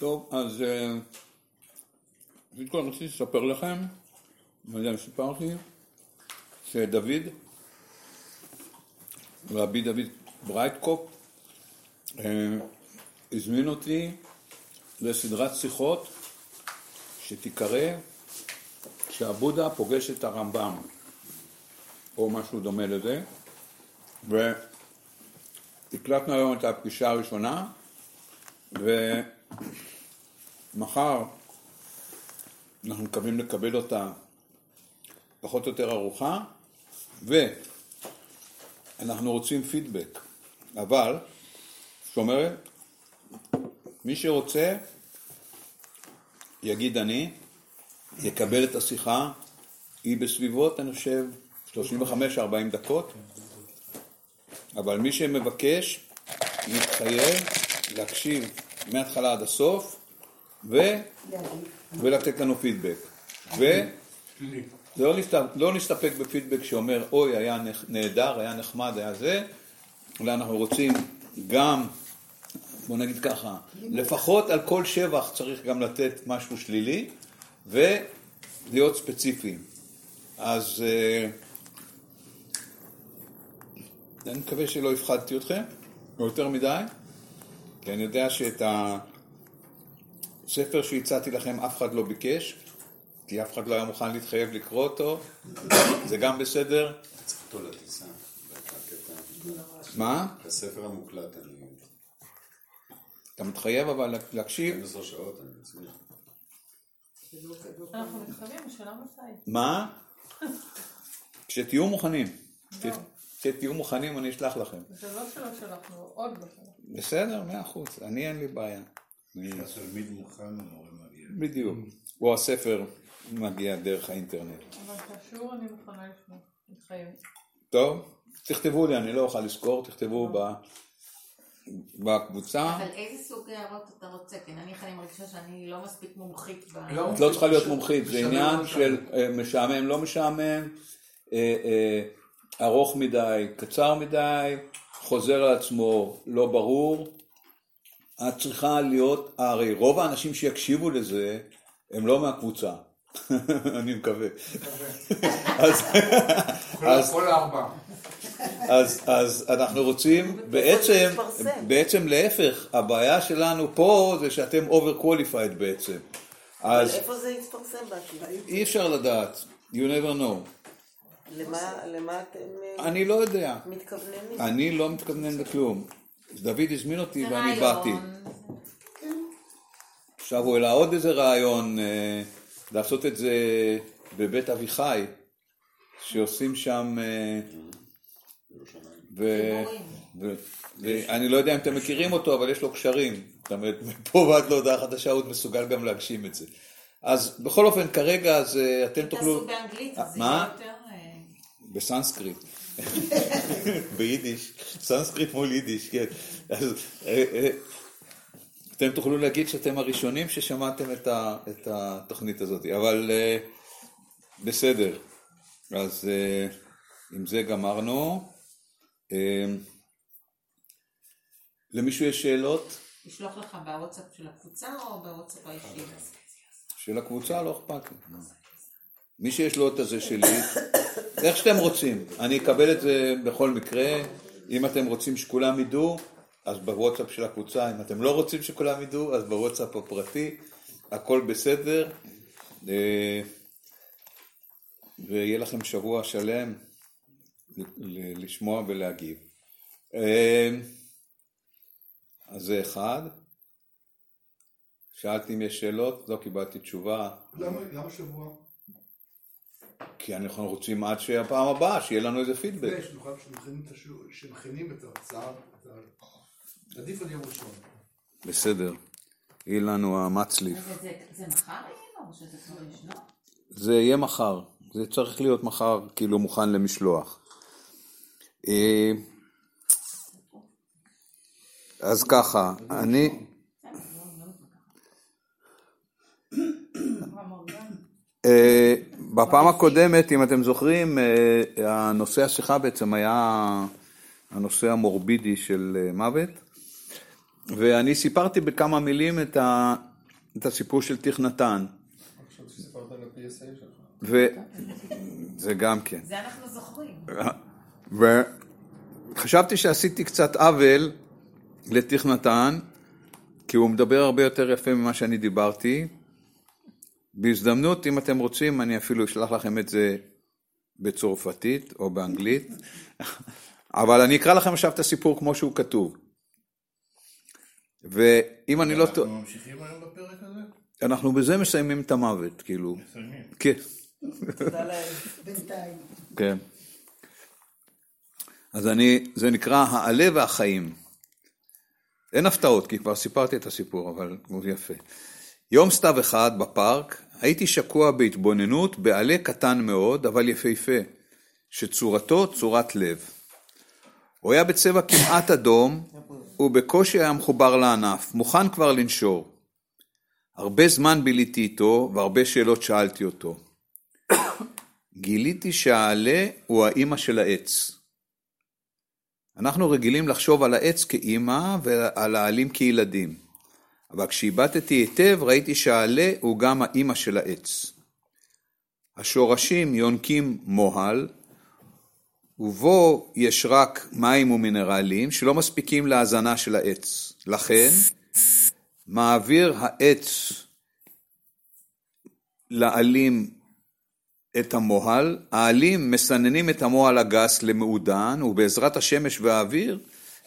טוב, אז אה, כל רציתי לספר לכם, לא יודע אם סיפרתי, שדוד, רבי דוד ברייטקופ, אה, הזמין אותי לסדרת שיחות שתיקרא שהבודה פוגש את הרמב"ם, או משהו דומה לזה, והקלטנו היום את הפגישה הראשונה, ומחר אנחנו מקווים לקבל אותה פחות או יותר ארוחה, ואנחנו רוצים פידבק, אבל, זאת אומרת, מי שרוצה יגיד אני, יקבל את השיחה, היא בסביבות, אני חושב, 35-40 דקות, אבל מי שמבקש, מתחייב להקשיב מההתחלה עד הסוף, ו... ולתת לנו פידבק. ולא נסתפק, לא נסתפק בפידבק שאומר, אוי, היה נהדר, היה נחמד, היה זה, אלא אנחנו רוצים גם, בוא נגיד ככה, לפחות על כל שבח צריך גם לתת משהו שלילי, ולהיות ספציפיים. אז אה, אני מקווה שלא הפחדתי אתכם, או יותר מדי, כי אני יודע שאת הספר שהצעתי לכם אף אחד לא ביקש, כי אף אחד לא היה מוכן להתחייב לקרוא אותו, זה גם בסדר. צריך אותו לטיסה. מה? הספר המוקלט, אני... אתה מתחייב אבל להקשיב? 12 שעות, אני מצליח. אנחנו מתחייבים, השאלה מתי. מה? כשתהיו מוכנים. כשתהיו מוכנים אני אשלח לכם. זה לא שלא שלחנו, עוד לא שלחנו. בסדר, מאה אחוז, אני אין לי בעיה. מוכן מגיע. בדיוק. או הספר מגיע דרך האינטרנט. אבל את השיעור אני מוכנה לשמוע, מתחייבת. טוב, תכתבו לי, אני לא אוכל לזכור, תכתבו ב- בקבוצה. אבל איזה סוג הערות אתה רוצה? כי נניח אני מרגישה שאני לא מספיק מומחית ב... לא. את לא צריכה להיות מומחית, זה עניין. של אה, משעמם, לא משעמם, אה, אה, ארוך מדי, קצר מדי, חוזר על עצמו, לא ברור. את צריכה להיות, הרי רוב האנשים שיקשיבו לזה הם לא מהקבוצה, אני מקווה. אז, אז, כל הארבע. אז, אז אנחנו רוצים, בעצם. בעצם להפך, הבעיה שלנו פה זה שאתם over qualified בעצם. אז איפה זה יתפרסם בעתיד? אי אפשר לדעת, you never know. למה למה אתם אה, אני לא יודע, מתכוונים מזה? אני לא מתכוונן לכלום. דוד הזמין אותי ואני. באתי. עכשיו הוא העלה עוד איזה רעיון, אה, לעשות את זה בבית אביחי, שעושים שם... אה, ו- ו- ואני לא יודע אם אתם מכירים אותו, אבל יש לו קשרים. זאת אומרת, מפה ועד להודעה חדשה הוא מסוגל גם להגשים את זה. אז בכל אופן, כרגע אז אה, אתם תוכלו... תעשו באנגלית, אז זה מה? יותר... אה, בסנסקריט. ביידיש, סנסקריט מול יידיש, כן. אז, אה, אה, אתם תוכלו להגיד שאתם הראשונים ששמעתם את, ה, את התוכנית הזאת, אבל אה, בסדר. אז עם זה גמרנו. למישהו יש שאלות? לשלוח לך בוואטסאפ של הקבוצה או בוואטסאפ האישי? של הקבוצה לא אכפת לי. מי שיש לו את הזה שלי, איך שאתם רוצים. אני אקבל את זה בכל מקרה. אם אתם רוצים שכולם ידעו, אז בוואטסאפ של הקבוצה. אם אתם לא רוצים שכולם ידעו, אז בוואטסאפ הפרטי. הכל בסדר. אה, ויהיה לכם שבוע שלם לשמוע ולהגיב. אה, אז זה אחד. שאלתי אם יש שאלות, לא קיבלתי תשובה. למה למה שבוע? כי אנחנו רוצים עד שהפעם הבאה, שיהיה לנו איזה פידבק. זה שנוכל שמכינים את ההרצאה. עדיף על יום ראשון. בסדר. יהיה לנו המצליף. זה- מחר יהיה או שזה כבר ישנו? זה יהיה מחר. זה צריך להיות מחר, כאילו מוכן למשלוח. אה, אז ככה, אני... אה, בפעם הקודמת, אם אתם זוכרים, אה, הנושא השיחה בעצם היה הנושא המורבידי של אה, מוות, ואני סיפרתי בכמה מילים את את הסיפור של תכנתן, על ה-PSA שלך. וזה גם כן. זה אנחנו זוכרים. וחשבתי שעשיתי קצת עוול לתכנתן, כי הוא מדבר הרבה יותר יפה ממה שאני דיברתי. בהזדמנות, אם אתם רוצים, אני אפילו אשלח לכם את זה בצרפתית או באנגלית, אבל אני אקרא לכם עכשיו את הסיפור כמו שהוא כתוב. ואם אני לא טועה, אנחנו ממשיכים היום בפרק הזה? אנחנו בזה מסיימים את המוות, כאילו. מסיימים. כן. תודה לאל. בינתיים. כן. אז אני, זה נקרא העלה והחיים. אין הפתעות, כי כבר סיפרתי את הסיפור, אבל הוא יפה. יום סתיו אחד בפארק, הייתי שקוע בהתבוננות בעלה קטן מאוד, אבל יפהפה, שצורתו צורת לב. הוא היה בצבע כמעט אדום, ובקושי היה מחובר לענף, מוכן כבר לנשור. הרבה זמן ביליתי איתו, והרבה שאלות שאלתי אותו. גיליתי שהעלה הוא האימא של העץ. אנחנו רגילים לחשוב על העץ כאימא ועל העלים כילדים. אבל כשהבטתי היטב ראיתי שהעלה הוא גם האימא של העץ. השורשים יונקים מוהל, ובו יש רק מים ומינרלים שלא מספיקים להזנה של העץ. לכן, מעביר העץ לעלים את המוהל, העלים מסננים את המוהל הגס למעודן, ובעזרת השמש והאוויר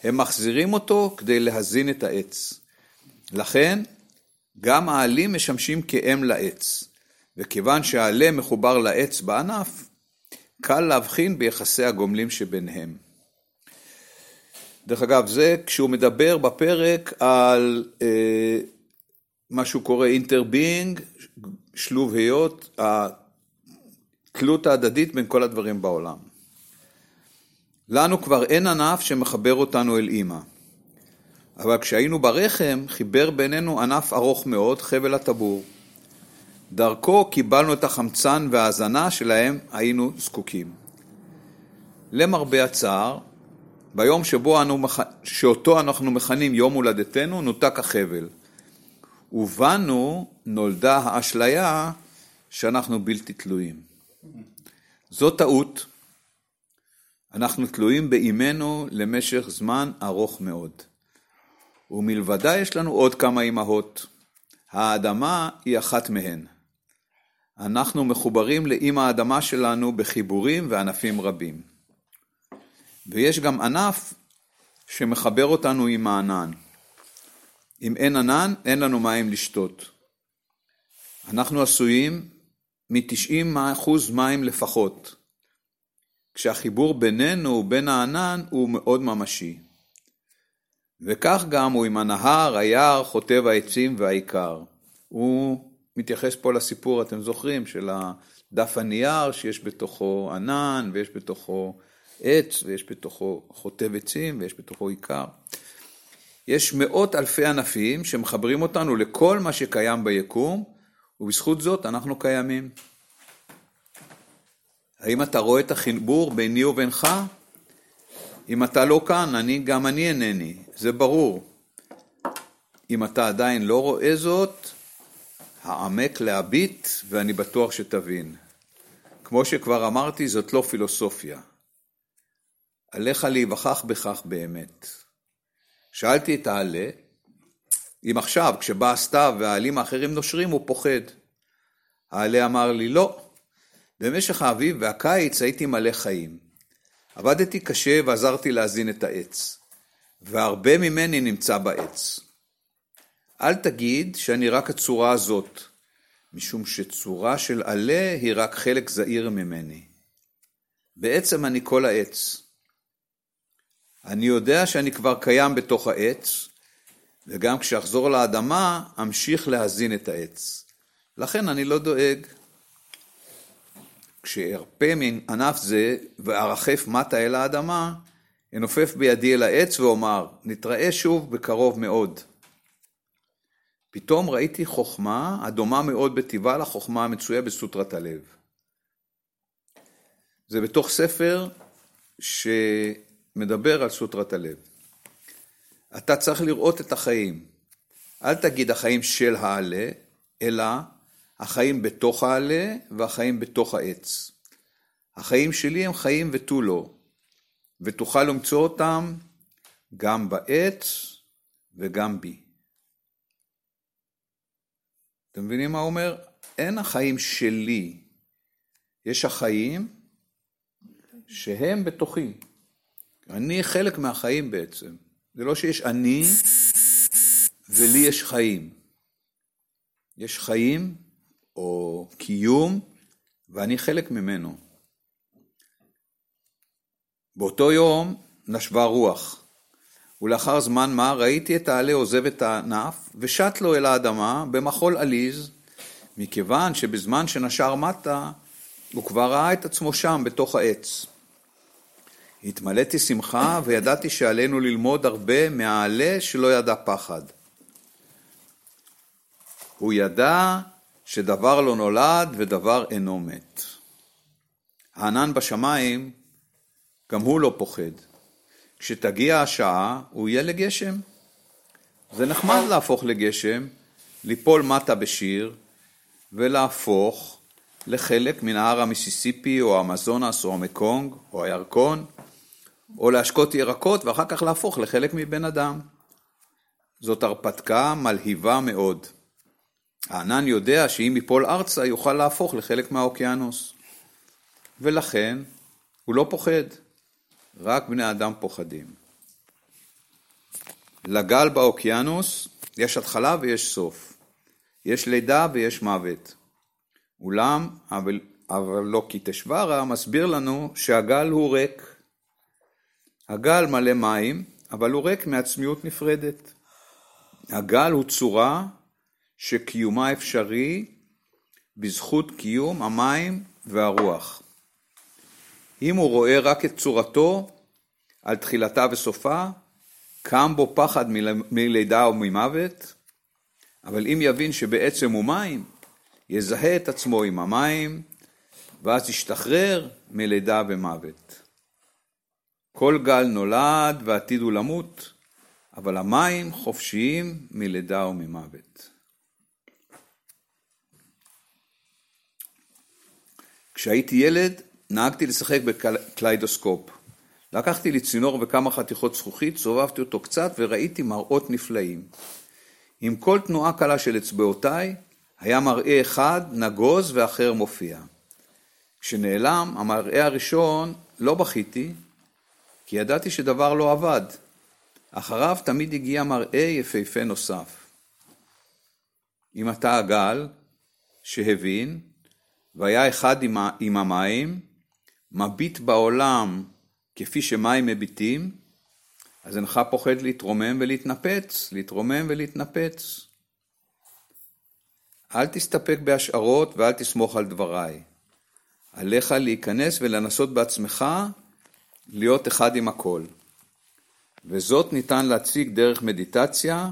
הם מחזירים אותו כדי להזין את העץ. לכן, גם העלים משמשים כאם לעץ, וכיוון שהעלה מחובר לעץ בענף, קל להבחין ביחסי הגומלים שביניהם. דרך אגב, זה כשהוא מדבר בפרק על אה, מה שהוא קורא interbeing, שלוב היות, התלות ההדדית בין כל הדברים בעולם. לנו כבר אין ענף שמחבר אותנו אל אימא. אבל כשהיינו ברחם, חיבר בינינו ענף ארוך מאוד, חבל הטבור. דרכו קיבלנו את החמצן וההזנה שלהם היינו זקוקים. למרבה הצער, ביום שבו אנו, שאותו אנחנו מכנים יום הולדתנו, נותק החבל. ובנו נולדה האשליה שאנחנו בלתי תלויים. זו טעות. אנחנו תלויים באימנו למשך זמן ארוך מאוד. ומלבדה יש לנו עוד כמה אמהות. האדמה היא אחת מהן. אנחנו מחוברים לאמא האדמה שלנו בחיבורים וענפים רבים. ויש גם ענף שמחבר אותנו עם הענן. אם אין ענן, אין לנו מים לשתות. אנחנו עשויים מ-90% מים לפחות, כשהחיבור בינינו ובין הענן הוא מאוד ממשי. וכך גם הוא עם הנהר, היער, חוטב העצים והעיקר. הוא מתייחס פה לסיפור, אתם זוכרים, של דף הנייר שיש בתוכו ענן ויש בתוכו עץ ויש בתוכו חוטב עצים ויש בתוכו עיקר. יש מאות אלפי ענפים שמחברים אותנו לכל מה שקיים ביקום, ובזכות זאת אנחנו קיימים. האם אתה רואה את החיבור ביני ובינך? אם אתה לא כאן, אני, גם אני אינני, זה ברור. אם אתה עדיין לא רואה זאת, העמק להביט, ואני בטוח שתבין. כמו שכבר אמרתי, זאת לא פילוסופיה. עליך להיווכח בכך באמת. שאלתי את העלה, אם עכשיו, כשבא הסתיו והעלים האחרים נושרים, הוא פוחד. העלה אמר לי, לא. במשך האביב והקיץ הייתי מלא חיים. עבדתי קשה ועזרתי להזין את העץ, והרבה ממני נמצא בעץ. אל תגיד שאני רק הצורה הזאת, משום שצורה של עלה היא רק חלק זעיר ממני. בעצם אני כל העץ. אני יודע שאני כבר קיים בתוך העץ, וגם כשאחזור לאדמה, אמשיך להזין את העץ. לכן אני לא דואג. כשארפה מענף זה וארחף מטה אל האדמה, אנופף בידי אל העץ ואומר, נתראה שוב בקרוב מאוד. פתאום ראיתי חוכמה הדומה מאוד בטבעה לחוכמה המצויה בסוטרת הלב. זה בתוך ספר שמדבר על סוטרת הלב. אתה צריך לראות את החיים. אל תגיד החיים של העלה, אלא החיים בתוך העלה והחיים בתוך העץ. החיים שלי הם חיים ותו לא, ותוכל למצוא אותם גם בעץ וגם בי. אתם מבינים מה הוא אומר? אין החיים שלי, יש החיים שהם בתוכי. אני חלק מהחיים בעצם. זה לא שיש אני ולי יש חיים. יש חיים או קיום ואני חלק ממנו. באותו יום נשבה רוח, ולאחר זמן מה ראיתי את העלה עוזב את הענף, ושט לו אל האדמה במחול עליז, מכיוון שבזמן שנשר מטה, הוא כבר ראה את עצמו שם, בתוך העץ. התמלאתי שמחה, וידעתי שעלינו ללמוד הרבה מהעלה שלא ידע פחד. הוא ידע שדבר לא נולד ודבר אינו מת. הענן בשמיים, גם הוא לא פוחד. כשתגיע השעה, הוא יהיה לגשם. זה נחמד להפוך לגשם, ליפול מטה בשיר, ולהפוך לחלק מנהר המיסיסיפי, או המזונס, או המקונג, או הירקון, או להשקות ירקות, ואחר כך להפוך לחלק מבן אדם. זאת הרפתקה מלהיבה מאוד. הענן יודע שאם ייפול ארצה, יוכל להפוך לחלק מהאוקיינוס. ולכן, הוא לא פוחד. רק בני אדם פוחדים. לגל באוקיינוס יש התחלה ויש סוף. יש לידה ויש מוות. אולם, אבל, אבל לא מסביר לנו שהגל הוא ריק. הגל מלא מים, אבל הוא ריק מעצמיות נפרדת. הגל הוא צורה שקיומה אפשרי בזכות קיום המים והרוח. אם הוא רואה רק את צורתו על תחילתה וסופה, קם בו פחד מלידה או ממוות, אבל אם יבין שבעצם הוא מים, יזהה את עצמו עם המים, ואז ישתחרר מלידה ומוות. כל גל נולד ועתיד הוא למות, אבל המים חופשיים מלידה וממוות. כשהייתי ילד, נהגתי לשחק בקליידוסקופ. לקחתי לי צינור וכמה חתיכות זכוכית, סובבתי אותו קצת וראיתי מראות נפלאים. עם כל תנועה קלה של אצבעותיי, היה מראה אחד נגוז ואחר מופיע. כשנעלם המראה הראשון, לא בכיתי, כי ידעתי שדבר לא אבד. אחריו תמיד הגיע מראה יפהפה נוסף. אם אתה הגל, שהבין, והיה אחד עם המים, מביט בעולם כפי שמים מביטים, אז אינך פוחד להתרומם ולהתנפץ, להתרומם ולהתנפץ. אל תסתפק בהשערות ואל תסמוך על דבריי. עליך להיכנס ולנסות בעצמך להיות אחד עם הכל. וזאת ניתן להציג דרך מדיטציה,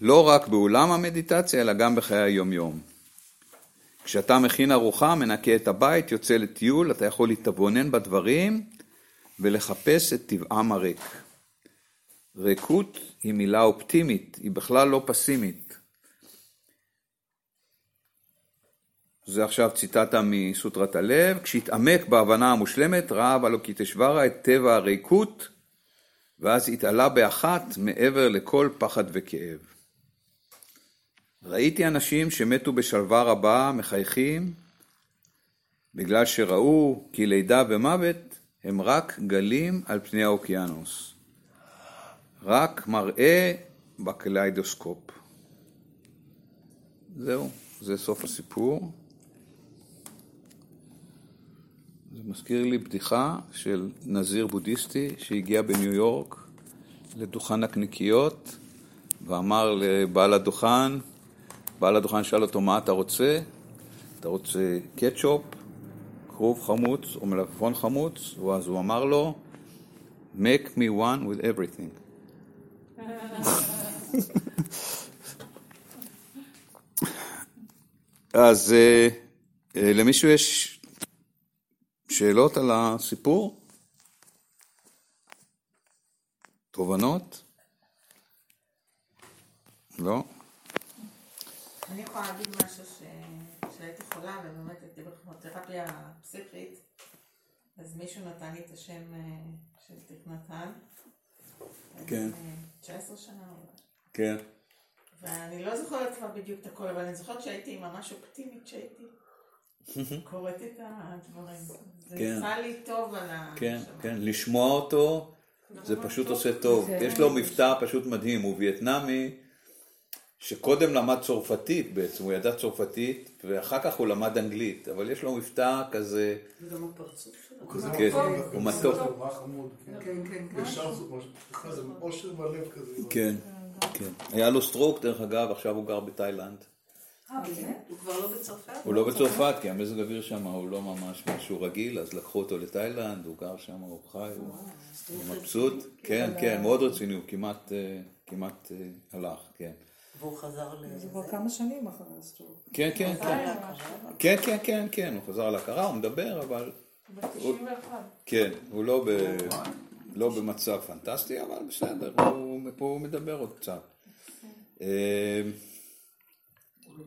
לא רק באולם המדיטציה, אלא גם בחיי היום-יום. כשאתה מכין ארוחה, מנקה את הבית, יוצא לטיול, אתה יכול להתבונן בדברים ולחפש את טבעם הריק. ריקות היא מילה אופטימית, היא בכלל לא פסימית. זה עכשיו ציטטה מסוטרת הלב, כשהתעמק בהבנה המושלמת, ראה אבלוקיטשוורה את טבע הריקות, ואז התעלה באחת מעבר לכל פחד וכאב. ראיתי אנשים שמתו בשלווה רבה, מחייכים, בגלל שראו כי לידה ומוות הם רק גלים על פני האוקיינוס. רק מראה בקליידוסקופ. זהו, זה סוף הסיפור. זה מזכיר לי בדיחה של נזיר בודהיסטי שהגיע בניו יורק לדוכן הקניקיות ואמר לבעל הדוכן, בעל הדוכן שאל אותו מה אתה רוצה? אתה רוצה קטשופ, כרוב חמוץ או מלפפון חמוץ? ואז הוא אמר לו, make me one with everything. אז uh, uh, למישהו יש שאלות על הסיפור? תובנות? לא? אני יכולה להגיד משהו ש... שהייתי חולה ובאמת הייתי בכימותרפיה פסיכית, אז מישהו נתן לי את השם אה, של תיק נתן. כן. אה, 19 שנה אולי. כן. ואני לא זוכרת כבר בדיוק את הכל, אבל אני זוכרת שהייתי ממש אופטימית שהייתי קוראת את הדברים. זה כן. עשה לי טוב על ה... כן, כן, לשמוע אותו זה פשוט עושה טוב. יש לו מבטא פשוט מדהים, הוא וייטנאמי שקודם למד צרפתית בעצם, הוא ידע צרפתית ואחר כך הוא למד אנגלית, אבל יש לו מבטא כזה, וגם הפרצוף שלו. הוא כזה כן, מתוק, הוא נורא חמוד, כן. כן, כן, כן. ישר זה משהו, ככה זה אושר בלב כזה. כן, כן. היה לו stroke דרך אגב, עכשיו הוא גר בתאילנד. אה, באמת? הוא כבר לא בצרפת? הוא לא בצרפת, כי המזג האוויר שם הוא לא ממש משהו רגיל, אז לקחו אותו לתאילנד, הוא גר שם, הוא חי, הוא מבסוט. כן, כן, מאוד רציני, הוא כמעט, אה, אה, הלך, כן. והוא חזר ל... זה כבר כמה שנים אחרי ה stroke. כן, כן, כן. כן, כן, כן, כן, הוא חזר להכרה, הוא מדבר, אבל ב-91. כן, הוא לא, ב, לא במצב פנטסטי, אבל בסדר, הוא, הוא מדבר עוד קצת. אה,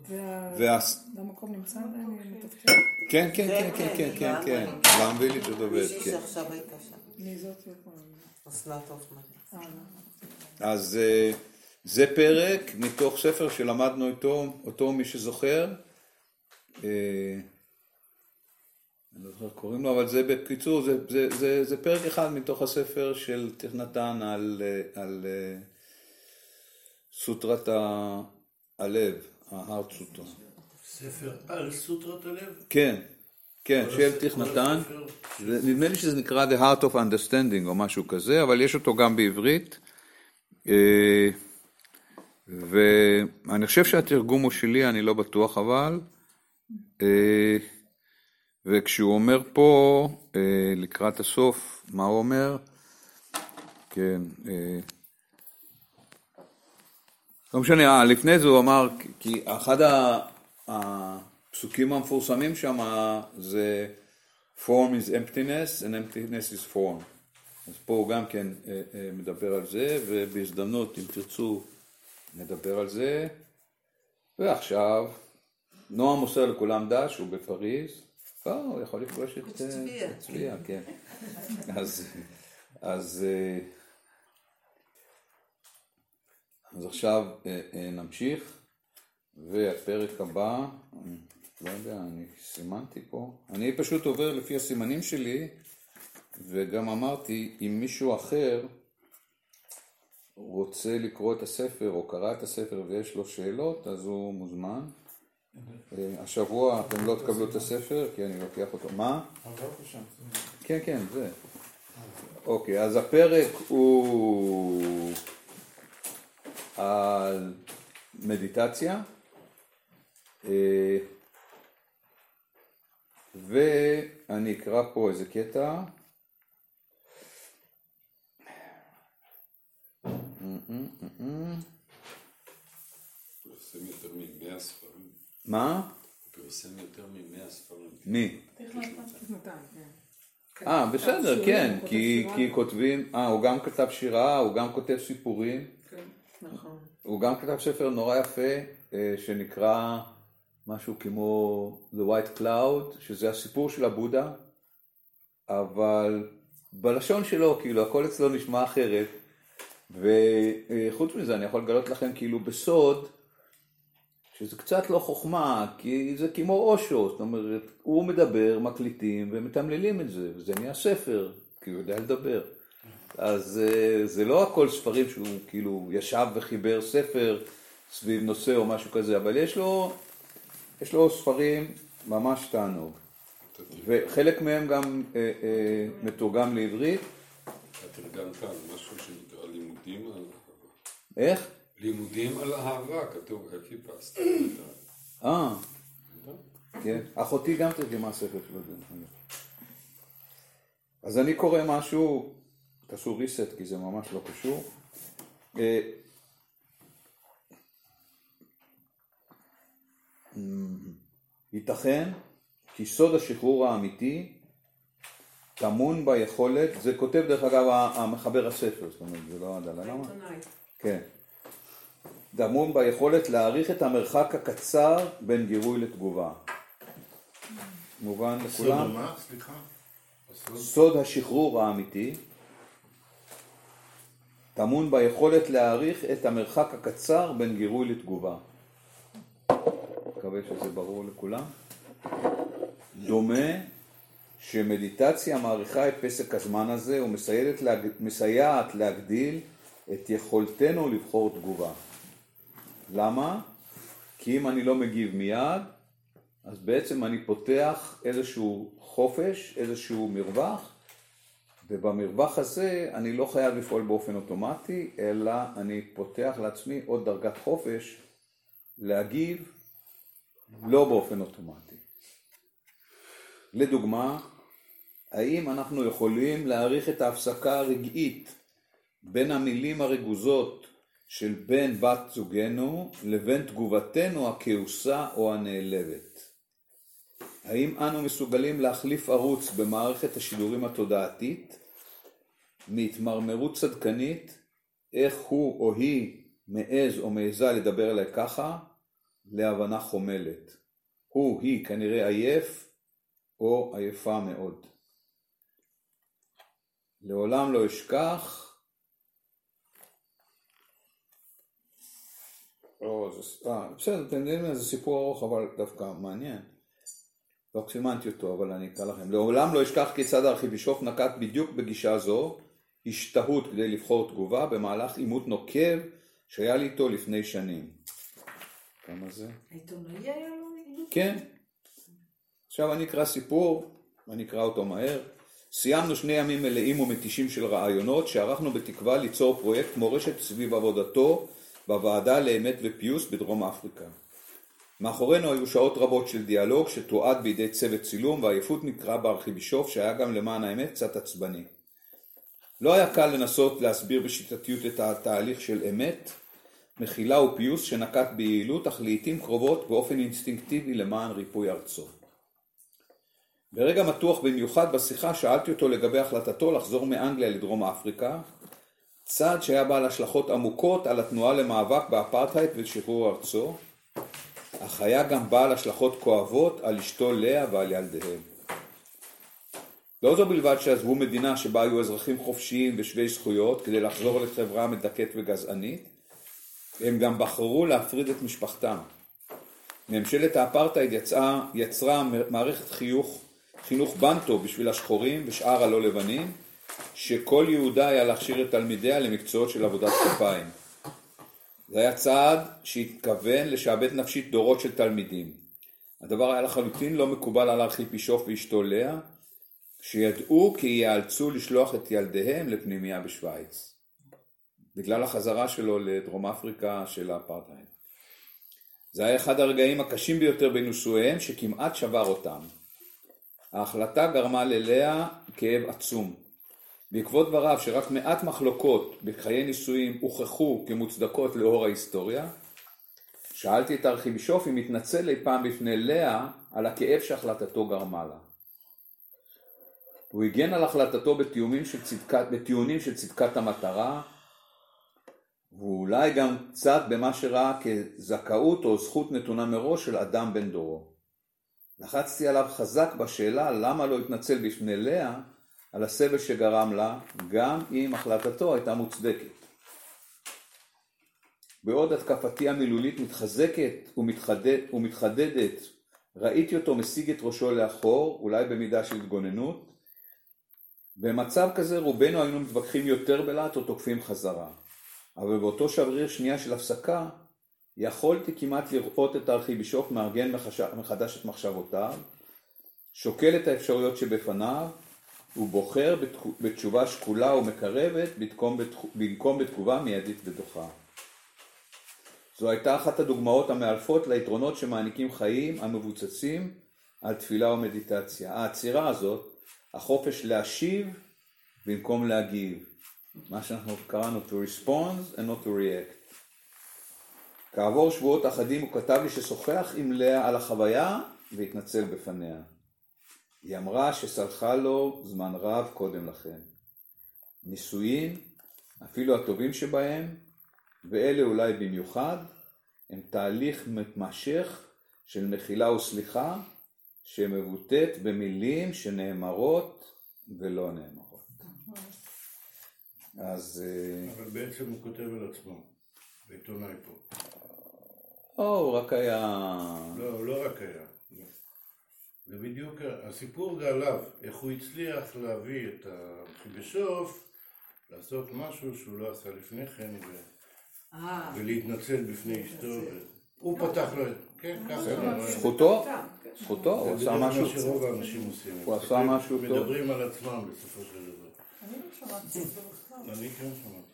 וה- וה... והמקום נמצא עדיין מתפקד. כן, כן, כן, כן, כן, כן, כן, לאמבילי זה עובד, מישהי כן. שעכשיו הייתה שם. מי זאת? אה, אסנת הופמן. לא. אז אה, זה פרק מתוך ספר שלמדנו איתו, אותו מי שזוכר. אה, אני לא זוכר קוראים לו, אבל זה בקיצור, זה, זה, זה, זה פרק אחד מתוך הספר של תכנתן על, אה, על אה, סוטרת הלב, ההארט סוטרה. ספר על סוטרת הלב? כן, כן, של תכנתן. נדמה לי שזה נקרא The Heart of Understanding או משהו כזה, אבל יש אותו גם בעברית. ואני חושב שהתרגום הוא שלי, אני לא בטוח אבל. אה, וכשהוא אומר פה, אה, לקראת הסוף, מה הוא אומר? כן, אה, לא משנה, אה, לפני זה הוא אמר, כי אחד הפסוקים המפורסמים שם זה form is emptiness and emptiness is form. אז פה הוא גם כן מדבר על זה, ובהזדמנות, אם תרצו, נדבר על זה. ועכשיו, נועם מוסר לכולם דש, הוא בפריז. לא, הוא יכול לפגוש את צביה. כן. אז, אז, אה, אז עכשיו אה, אה, נמשיך, והפרק הבא, לא יודע, אני סימנתי פה, אני פשוט עובר לפי הסימנים שלי, וגם אמרתי, אם מישהו אחר רוצה לקרוא את הספר, או קרא את הספר ויש לו שאלות, אז הוא מוזמן. אה, השבוע אתם לא תקבלו את הספר, כי אני לוקח אותו. מה? כן, כן, זה. אוקיי, אז הפרק הוא על מדיטציה, אה, ואני אקרא פה איזה קטע. פרסם יותר ממאה ספרים. מה? פרסם יותר ממאה ספרים. מי? כן. אה, בסדר, כן. כי כותבים, אה, הוא גם כתב שירה, הוא גם כותב סיפורים, כן, נכון. הוא גם כתב ספר נורא יפה, אה, שנקרא משהו כמו The White Cloud, שזה הסיפור של הבודה, אבל בלשון שלו, כאילו, הכל אצלו נשמע אחרת, וחוץ מזה, אני יכול לגלות לכם כאילו בסוד, שזה קצת לא חוכמה, כי זה כמו אושו, זאת אומרת, הוא מדבר, מקליטים ומתמללים את זה, וזה נהיה ספר, כי הוא יודע לדבר. אז אה, זה לא הכל ספרים שהוא כאילו ישב וחיבר ספר סביב נושא או משהו כזה, אבל יש לו, יש לו ספרים ממש תענוג. וחלק מהם גם אה, אה, מתורגם לעברית. אתה תרגמת על משהו לימודים על. איך? לימודים על אהבה, כתוב אפיפסט. אה, כן. אחותי גם תרגמה ספר שלו, דרך אגב. אז אני קורא משהו, תעשו reset כי זה ממש לא קשור. אה, ייתכן כי סוד השחרור האמיתי טמון ביכולת, זה כותב דרך אגב המחבר הספר, זאת אומרת, זה לא הדלה, למה? כן. טמון ביכולת להעריך את המרחק הקצר בין גירוי לתגובה. מובן לכולם? סוד השחרור האמיתי טמון ביכולת להעריך את המרחק הקצר בין גירוי לתגובה. מקווה שזה ברור לכולם. דומה שמדיטציה מעריכה את פסק הזמן הזה ומסייעת להג... להגדיל את יכולתנו לבחור תגובה. למה? כי אם אני לא מגיב מיד, אז בעצם אני פותח איזשהו חופש, איזשהו מרווח, ובמרווח הזה אני לא חייב לפעול באופן אוטומטי, אלא אני פותח לעצמי עוד דרגת חופש להגיב לא באופן אוטומטי. לדוגמה, האם אנחנו יכולים להעריך את ההפסקה הרגעית בין המילים הרגוזות של בן בת זוגנו לבין תגובתנו הכעוסה או הנעלבת? האם אנו מסוגלים להחליף ערוץ במערכת השידורים התודעתית מהתמרמרות צדקנית, איך הוא או היא מעז או מעיזה לדבר אליי ככה, להבנה חומלת. הוא, היא כנראה עייף או עייפה מאוד. לעולם לא אשכח או, זה, אה, בסדר, אתם יודעים, זה סיפור ארוך אבל דווקא מעניין. לא סימנתי אותו, אבל אני אקרא לכם. לעולם לא אשכח כיצד הארכיבישוף נקט בדיוק בגישה זו, השתהות כדי לבחור תגובה, במהלך עימות נוקב שהיה לי איתו לפני שנים. כמה זה? העיתונאי היה לו? כן. עכשיו אני אקרא סיפור, אני אקרא אותו מהר. סיימנו שני ימים מלאים ומתישים של רעיונות שערכנו בתקווה ליצור פרויקט מורשת סביב עבודתו בוועדה לאמת ופיוס בדרום אפריקה. מאחורינו היו שעות רבות של דיאלוג שתועד בידי צוות צילום והעייפות נקרא בארכיבישוף שהיה גם למען האמת קצת עצבני. לא היה קל לנסות להסביר בשיטתיות את התהליך של אמת, מחילה ופיוס שנקט ביעילות אך לעיתים קרובות באופן אינסטינקטיבי למען ריפוי ארצו. ברגע מתוח במיוחד בשיחה שאלתי אותו לגבי החלטתו לחזור מאנגליה לדרום אפריקה, צעד שהיה בעל השלכות עמוקות על התנועה למאבק באפרטהייד ושחרור ארצו, אך היה גם בעל השלכות כואבות על אשתו לאה ועל ילדיהם. לא זו בלבד שעזבו מדינה שבה היו אזרחים חופשיים ושווי זכויות כדי לחזור לחברה מדכאת וגזענית, הם גם בחרו להפריד את משפחתם. ממשלת האפרטהייד יצרה מערכת חיוך, חינוך בנטו בשביל השחורים ושאר הלא לבנים, שכל יהודה היה להכשיר את תלמידיה למקצועות של עבודת כפיים. זה היה צעד שהתכוון לשעבד נפשית דורות של תלמידים. הדבר היה לחלוטין לא מקובל על ארכיפישוף ואשתו לאה, שידעו כי ייאלצו לשלוח את ילדיהם לפנימייה בשוויץ. בגלל החזרה שלו לדרום אפריקה של האפרטהייד. זה היה אחד הרגעים הקשים ביותר בנישואיהם שכמעט שבר אותם. ההחלטה גרמה ללאה כאב עצום. בעקבות דבריו שרק מעט מחלוקות בחיי נישואים הוכחו כמוצדקות לאור ההיסטוריה, שאלתי את הארכיבישוף אם התנצל אי פעם בפני לאה על הכאב שהחלטתו גרמה לה. הוא הגן על החלטתו בטיעונים של צדקת, בטיעונים של צדקת המטרה, ואולי גם קצת במה שראה כזכאות או זכות נתונה מראש של אדם בן דורו. לחצתי עליו חזק בשאלה למה לא התנצל בפני לאה על הסבל שגרם לה, גם אם החלטתו הייתה מוצדקת. בעוד התקפתי המילולית מתחזקת ומתחדד, ומתחדדת, ראיתי אותו משיג את ראשו לאחור, אולי במידה של התגוננות. במצב כזה רובנו היינו מתווכחים יותר בלהט או תוקפים חזרה. אבל באותו שבריר שנייה של הפסקה, יכולתי כמעט לראות את הארכיבישוף מארגן מחדש את מחשבותיו, שוקל את האפשרויות שבפניו, ובוחר בתשובה שקולה ומקרבת במקום בתגובה מיידית ודוחה. זו הייתה אחת הדוגמאות המאלפות ליתרונות שמעניקים חיים המבוצצים על תפילה ומדיטציה. העצירה הזאת, החופש להשיב במקום להגיב. מה שאנחנו קראנו to respond and not to react. כעבור שבועות אחדים הוא כתב לי ששוחח עם לאה על החוויה והתנצל בפניה. היא אמרה שסלחה לו זמן רב קודם לכן. נישואין, אפילו הטובים שבהם, ואלה אולי במיוחד, הם תהליך מתמשך של מחילה וסליחה, שמבוטאת במילים שנאמרות ולא נאמרות. אז... אה, אבל בעצם הוא כותב על עצמו, בעיתונאי פה. או, הוא רק היה... לא, הוא לא רק היה. זה בדיוק, הסיפור זה עליו, איך הוא הצליח להביא את ה... בסוף, לעשות משהו שהוא לא עשה לפני כן, ו... אה, ולהתנצל בפני אשתו. הוא פתח לו את... כן, ככה. בסדר, אבל- זכותו, כן. זכותו, הוא זה עשה בדיוק משהו. מה שרוב האנשים עושים. הוא עשה משהו טוב. מדברים על עצמם בסופו של דבר. אני לא שמעתי זה. אני כן שמעתי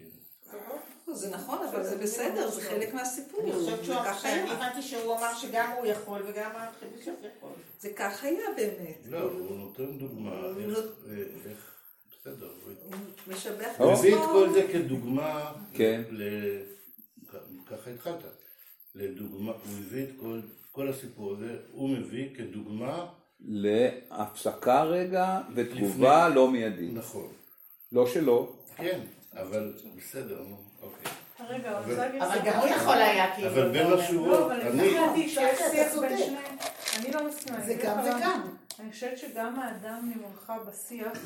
זה. לא, זה נכון, אבל זה בסדר, זה חלק מהסיפור. אני חושבת שהוא הבנתי שהוא אמר שגם הוא יכול וגם החידוש יכול. זה כך היה באמת. לא, הוא נותן דוגמה, איך... נות- אה, איך... בסדר. הוא- משבח את. הוא הביא את עצמו. כל זה כדוגמה, כן. ככה התחלת, לדוגמה, הוא הביא את כל, כל הסיפור הזה, הוא מביא כדוגמה, להפסקה רגע ותגובה לא מיידית. נכון, לא שלו, כן, אבל בסדר, נו, אבל- אבל אבל גם הוא. יכול היה כאילו. אבל בין לא, השורות, אבל אני, לפי דעתי שיש אתה שיח. בין שניהם. אני לא מסכימה. זה גם. וגם. אני חושבת שגם האדם ממולך בשיח,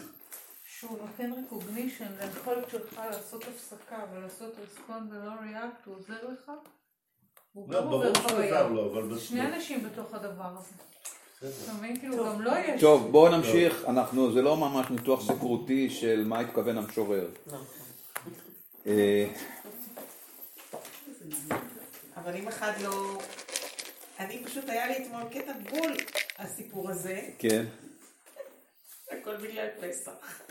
שהוא נותן recognition ליכולת שלך לעשות הפסקה ולעשות רספונד ולא ריאקט, הוא עוזר לך. הוא לא, ברור עובר שהוא חוויה. עזר לו, אבל שני אנשים בתוך הדבר הזה. כאילו גם לא יש... טוב, בואו נמשיך, אנחנו, זה לא ממש ניתוח ספרותי של מה התכוון המשורר. אה, אבל אם אחד לא... אני פשוט, היה לי אתמול קטע בול הסיפור הזה, כן, הכל בגלל פסח,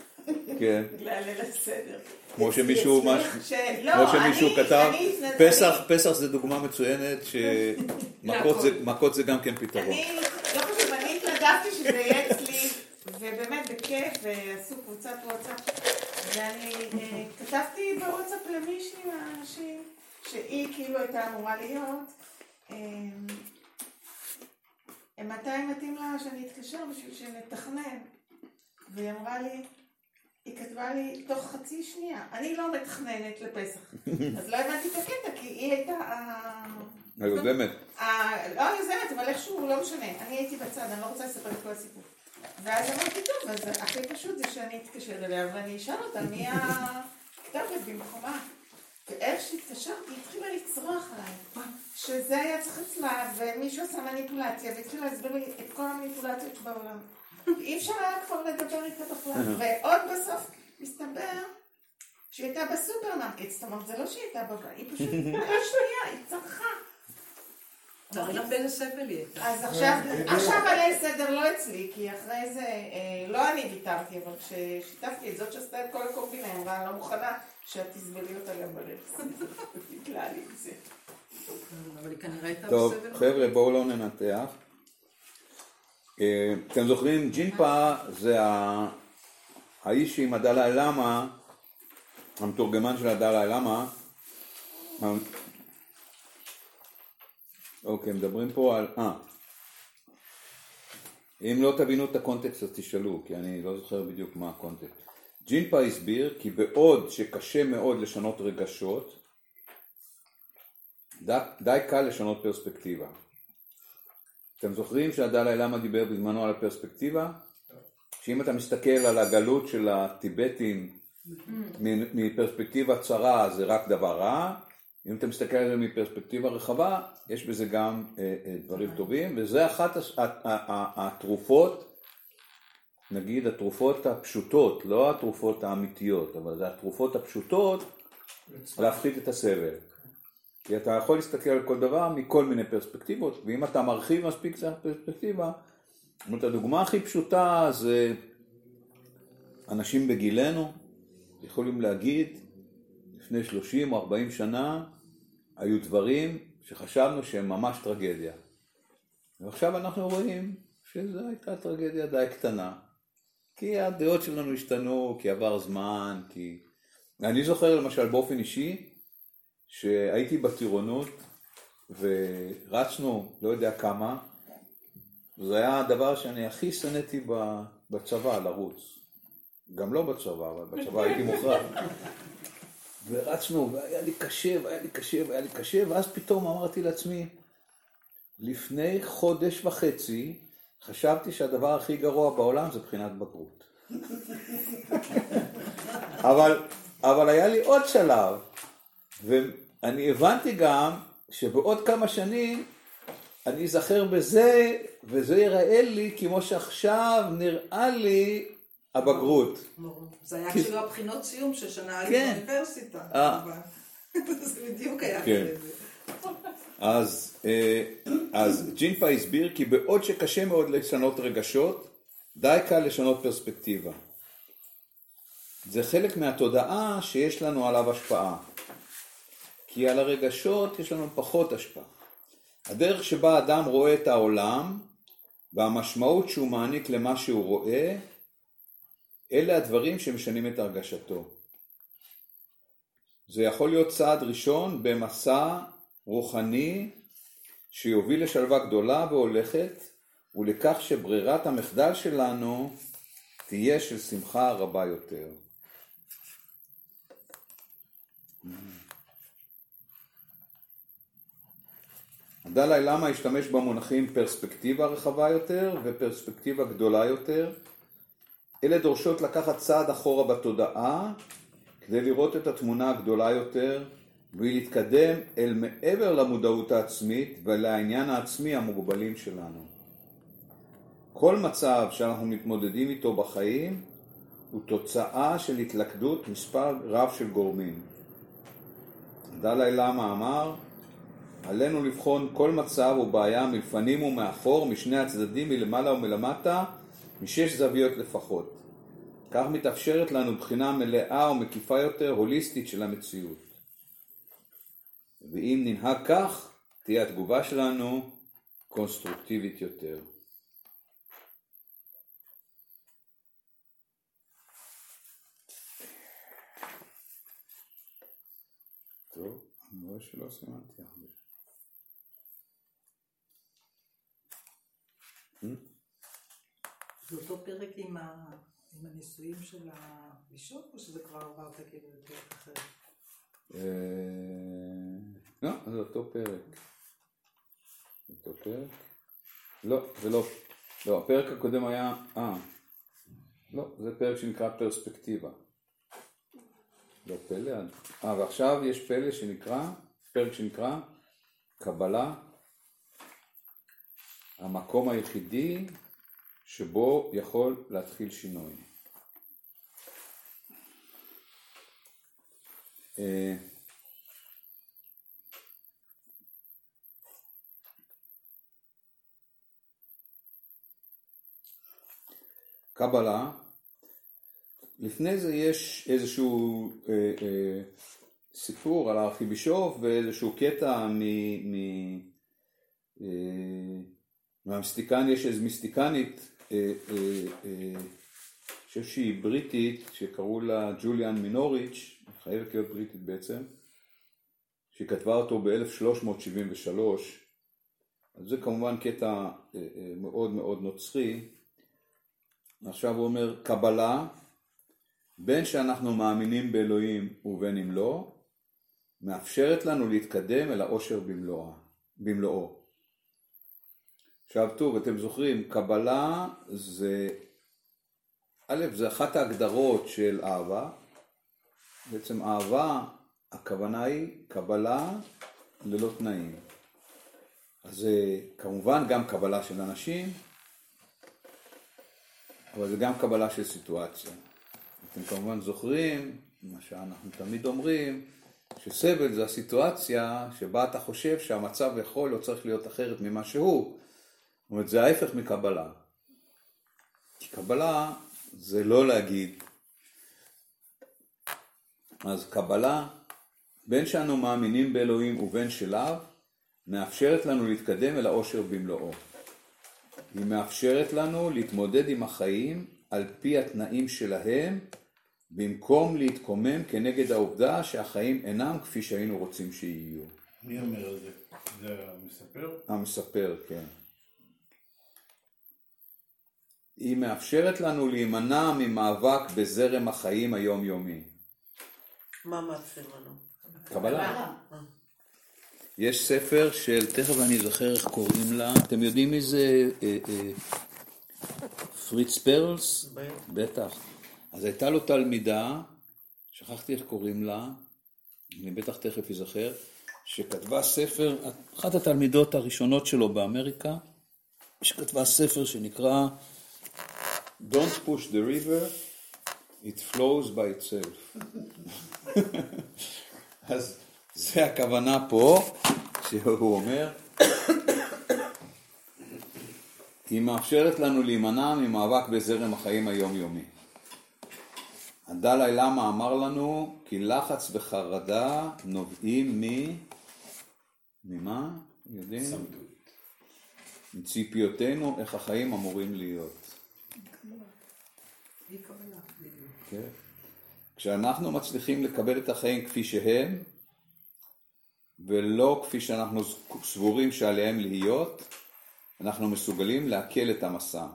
כן. בגלל ליל הסדר. כמו שמישהו, אצלי, מש- ש- לא, כמו שמישהו אני- כתב, פסח, פסח זה דוגמה מצוינת שמכות זה- גם כן פתרון. אני, לא חשוב, אני התנדבתי שזה יהיה אצלי, ובאמת בכיף, ועשו קבוצת וואטסאפ, ואני אה, כתבתי בוואטסאפ למישהי מהאנשים, שהיא כאילו הייתה אמורה להיות, אה, מתי מתאים לה שאני אתקשר בשביל שנתכנן? והיא אמרה לי, היא כתבה לי תוך חצי שנייה, אני לא מתכננת לפסח. אז לא הבנתי את הקטע, כי היא הייתה... היוזמת. לא היוזמת, אבל איכשהו, לא משנה. אני הייתי בצד, אני לא רוצה לספר את כל הסיפור. ואז אמרתי, טוב, אז הכי פשוט זה שאני אתקשר אליה ואני אשאל אותה מי הכתובת במקומה. ואיך שהתקשרתי, היא התחילה לצרוח עליי. שזה היה צריך אצלה, ומישהו עשה מניפולציה, והתחיל להסביר לי את כל המניפולציות שבעולם. אי אפשר היה כבר לדבר איתה בכלל. ועוד בסוף, מסתבר שהיא הייתה בסופרמרקט, זאת אומרת, זה לא שהיא הייתה בבית, היא פשוט, שנייה, היא צרחה. תראי לך באיזה סבל היא הייתה. אז עכשיו, עכשיו הליל סדר לא אצלי, כי אחרי זה, אה, לא אני ויתרתי, אבל כששיתפתי את זאת שעשתה את כל הקומבינה, היא אמרה, אני לא מוכנה שאת תסבלי אותה גם בליל סדר. נקלע לי את זה. אבל היא כנראה הייתה טוב. חבר'ה, בואו לא ננתח. אה, אתם זוכרים, ג'ינפה זה האיש עם הדלאי למה, המתורגמן של הדלאי למה. אוקיי, מדברים פה על... אה. אם לא תבינו את הקונטקסט אז תשאלו, כי אני לא זוכר בדיוק מה הקונטקסט. ג'ינפה הסביר כי בעוד שקשה מאוד לשנות רגשות, די, די קל לשנות פרספקטיבה. אתם זוכרים שהדלאי למה דיבר בזמנו על הפרספקטיבה? שאם אתה מסתכל על הגלות של הטיבטים מ- מפרספקטיבה צרה זה רק דבר רע, אם אתה מסתכל על זה מפרספקטיבה רחבה, יש בזה גם אה, אה, דברים טובים, וזה אחת התרופות, נגיד התרופות הפשוטות, לא התרופות האמיתיות, אבל זה התרופות הפשוטות להפחית את הסבל. כי אתה יכול להסתכל על כל דבר מכל מיני פרספקטיבות, ואם אתה מרחיב מספיק את הפרספקטיבה, זאת אומרת, הדוגמה הכי פשוטה זה אנשים בגילנו יכולים להגיד, לפני 30 או 40 שנה היו דברים שחשבנו שהם ממש טרגדיה. ועכשיו אנחנו רואים שזו הייתה טרגדיה די קטנה. כי הדעות שלנו השתנו, כי עבר זמן, כי... אני זוכר למשל באופן אישי, שהייתי בטירונות ורצנו לא יודע כמה, זה היה הדבר שאני הכי שנאתי בצבא, לרוץ. גם לא בצבא, אבל בצבא הייתי מוכרח. ורצנו, והיה לי קשה, והיה לי קשה, והיה לי קשה, ואז פתאום אמרתי לעצמי, לפני חודש וחצי חשבתי שהדבר הכי גרוע בעולם זה בחינת בגרות. אבל, אבל היה לי עוד שלב, ואני הבנתי גם שבעוד כמה שנים אני אזכר בזה, וזה ייראה לי כמו שעכשיו נראה לי הבגרות. זה היה כשהיו הבחינות סיום של שנה א' כן. באוניברסיטה. אה. זה בדיוק היה כן. אחרי זה. אז, אה, אז ג'ינפה הסביר כי בעוד שקשה מאוד לשנות רגשות, די קל לשנות פרספקטיבה. זה חלק מהתודעה שיש לנו עליו השפעה. כי על הרגשות יש לנו פחות השפעה. הדרך שבה אדם רואה את העולם והמשמעות שהוא מעניק למה שהוא רואה, אלה הדברים שמשנים את הרגשתו. זה יכול להיות צעד ראשון במסע רוחני שיוביל לשלווה גדולה והולכת ולכך שברירת המחדל שלנו תהיה של שמחה רבה יותר. הדלאי למה השתמש במונחים פרספקטיבה רחבה יותר ופרספקטיבה גדולה יותר. אלה דורשות לקחת צעד אחורה בתודעה כדי לראות את התמונה הגדולה יותר ולהתקדם אל מעבר למודעות העצמית ולעניין העצמי המוגבלים שלנו. כל מצב שאנחנו מתמודדים איתו בחיים הוא תוצאה של התלכדות מספר רב של גורמים. דלאי למה אמר, עלינו לבחון כל מצב ובעיה מלפנים ומאחור, משני הצדדים, מלמעלה ומלמטה, משש זוויות לפחות. כך מתאפשרת לנו בחינה מלאה ומקיפה יותר, הוליסטית של המציאות. ואם ננהג כך, תהיה התגובה שלנו קונסטרוקטיבית יותר. טוב, אני רואה שלא סימנתי הרבה. זה אותו פרק עם ה- עם הניסויים של הבישוף, או שזה כבר עברת כאילו לפרק אחר? אה, לא, זה אותו פרק. זה אותו פרק? לא, זה לא. לא, הפרק הקודם היה... אה. לא, זה פרק שנקרא פרספקטיבה. לא פלא. אה, ועכשיו יש פלא שנקרא, פרק שנקרא קבלה, המקום היחידי שבו יכול להתחיל שינוי. אה, קבלה, לפני זה יש איזשהו אה, אה, סיפור על הארכיבישוף ואיזשהו קטע מ... מ אה, מהמיסטיקן, יש איזו מיסטיקנית, אה, אה, אה, חושב שהיא בריטית, שקראו לה ג'וליאן מינוריץ', חייבת להיות בריטית בעצם, שהיא כתבה אותו ב-1373, אז זה כמובן קטע מאוד מאוד נוצרי. עכשיו הוא אומר, קבלה, בין שאנחנו מאמינים באלוהים ובין אם לא, מאפשרת לנו להתקדם אל העושר במלואו. עכשיו טוב, אתם זוכרים, קבלה זה, א', זה אחת ההגדרות של אהבה, בעצם אהבה, הכוונה היא קבלה ללא תנאים. אז זה כמובן גם קבלה של אנשים, אבל זה גם קבלה של סיטואציה. אתם כמובן זוכרים, מה שאנחנו תמיד אומרים, שסבל זה הסיטואציה שבה אתה חושב שהמצב יכול או צריך להיות אחרת ממה שהוא. זאת אומרת, זה ההפך מקבלה. כי קבלה זה לא להגיד. אז קבלה, בין שאנו מאמינים באלוהים ובין שלאו, מאפשרת לנו להתקדם אל העושר במלואו. היא מאפשרת לנו להתמודד עם החיים על פי התנאים שלהם, במקום להתקומם כנגד העובדה שהחיים אינם כפי שהיינו רוצים שיהיו. מי אומר את זה? זה המספר? המספר, כן. היא מאפשרת לנו להימנע ממאבק בזרם החיים היומיומי. מה מאפשר לנו? קבלה. יש ספר של, תכף אני זוכר איך קוראים לה, אתם יודעים מי זה אה, אה, פריץ פרלס? בטח. אז הייתה לו תלמידה, שכחתי איך קוראים לה, אני בטח תכף אזכר, שכתבה ספר, אחת התלמידות הראשונות שלו באמריקה, שכתבה ספר שנקרא Don't push the river, it flows by itself. אז זה הכוונה פה, שהוא אומר, היא מאפשרת לנו להימנע ממאבק בזרם החיים היומיומי. הדלאי למה אמר לנו כי לחץ וחרדה נובעים מ... ממה? יודעים? מציפיותינו איך החיים אמורים להיות. כן. כשאנחנו מצליחים לקבל את החיים כפי שהם, ולא כפי שאנחנו סבורים שעליהם להיות, אנחנו מסוגלים לעכל את המסע.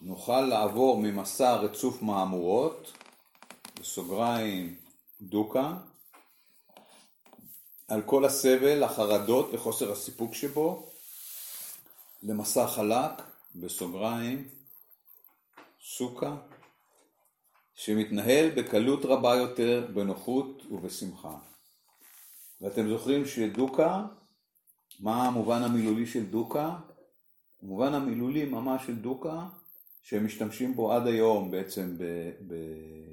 נוכל לעבור ממסע רצוף מהמורות, בסוגריים דוקה, על כל הסבל, החרדות וחוסר הסיפוק שבו, למסע חלק, בסוגריים, סוכה, שמתנהל בקלות רבה יותר, בנוחות ובשמחה. ואתם זוכרים שדוקה, מה המובן המילולי של דוקה? המובן המילולי ממש של דוקה, שהם משתמשים בו עד היום בעצם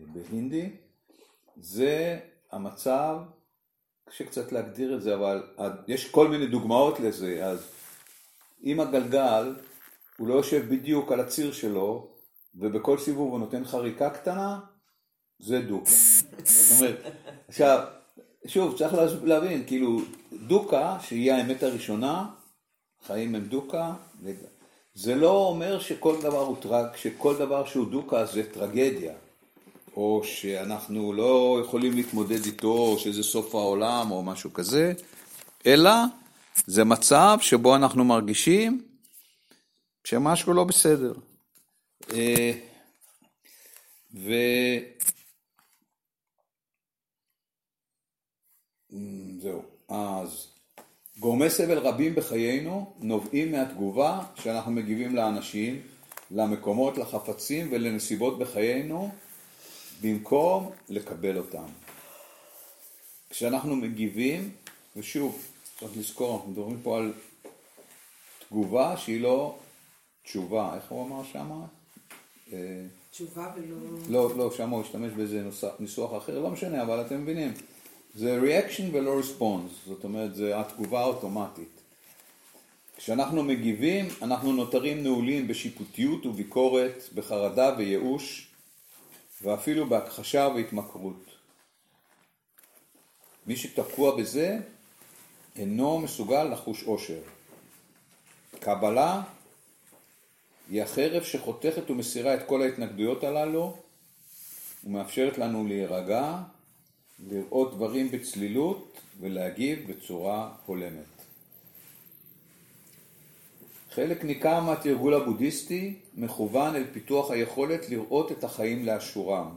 בהינדי, זה המצב, קשה קצת להגדיר את זה, אבל יש כל מיני דוגמאות לזה, אז אם הגלגל, הוא לא יושב בדיוק על הציר שלו, ובכל סיבוב הוא נותן חריקה קטנה, זה דוקה. זאת אומרת, עכשיו, שוב, צריך להבין, כאילו, דוקה, שהיא האמת הראשונה, חיים הם דוקה, זה לא אומר שכל דבר הוא טרג, שכל דבר שהוא דוקה זה טרגדיה, או שאנחנו לא יכולים להתמודד איתו, או שזה סוף העולם, או משהו כזה, אלא זה מצב שבו אנחנו מרגישים שמשהו לא בסדר. אה, ו... זהו, אז גורמי סבל רבים בחיינו נובעים מהתגובה שאנחנו מגיבים לאנשים, למקומות, לחפצים ולנסיבות בחיינו, במקום לקבל אותם. כשאנחנו מגיבים, ושוב, צריך לזכור, אנחנו מדברים פה על תגובה שהיא לא תשובה, איך הוא אמר שמה? תשובה ולא... לא, לא, שם הוא השתמש באיזה ניסוח אחר, לא משנה, אבל אתם מבינים. זה reaction ולא response, זאת אומרת, זה התגובה האוטומטית. כשאנחנו מגיבים, אנחנו נותרים נעולים בשיפוטיות וביקורת, בחרדה וייאוש, ואפילו בהכחשה והתמכרות. מי שתקוע בזה, אינו מסוגל לחוש אושר. קבלה היא החרב שחותכת ומסירה את כל ההתנגדויות הללו ומאפשרת לנו להירגע, לראות דברים בצלילות ולהגיב בצורה הולמת. חלק ניכר מהתרגול הבודהיסטי מכוון אל פיתוח היכולת לראות את החיים לאשורם,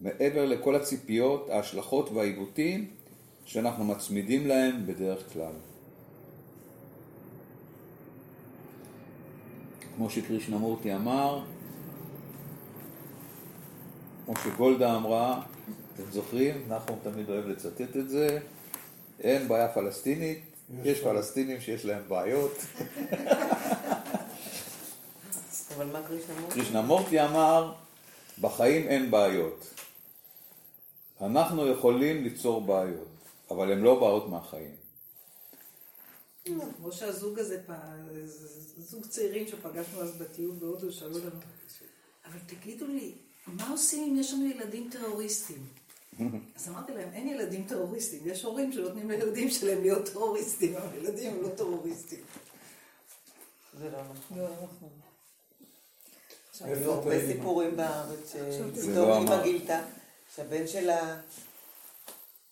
מעבר לכל הציפיות, ההשלכות והעיוותים שאנחנו מצמידים להם בדרך כלל. כמו שקרישנמורטי אמר, כמו שגולדה אמרה, אתם זוכרים? נחום תמיד אוהב לצטט את זה, אין בעיה פלסטינית, יש פלסטינים שיש להם בעיות. אבל מה קרישנמורטי? קרישנמורטי אמר, בחיים אין בעיות. אנחנו יכולים ליצור בעיות, אבל הן לא בעיות מהחיים. כמו שהזוג הזה, פ- זוג צעירים שפגשנו אז בטיול בהודו, שאלו לנו, אבל תגידו לי, מה עושים אם יש לנו ילדים טרוריסטים? אז אמרתי להם, אין ילדים טרוריסטים, יש הורים שנותנים לילדים שלהם להיות טרוריסטים, אבל ילדים הם לא טרוריסטים. זה לא נכון. לא, נכון. היו הרבה סיפורים בארץ לא שפתאום אמר. אמא גילתה שהבן שלה אה,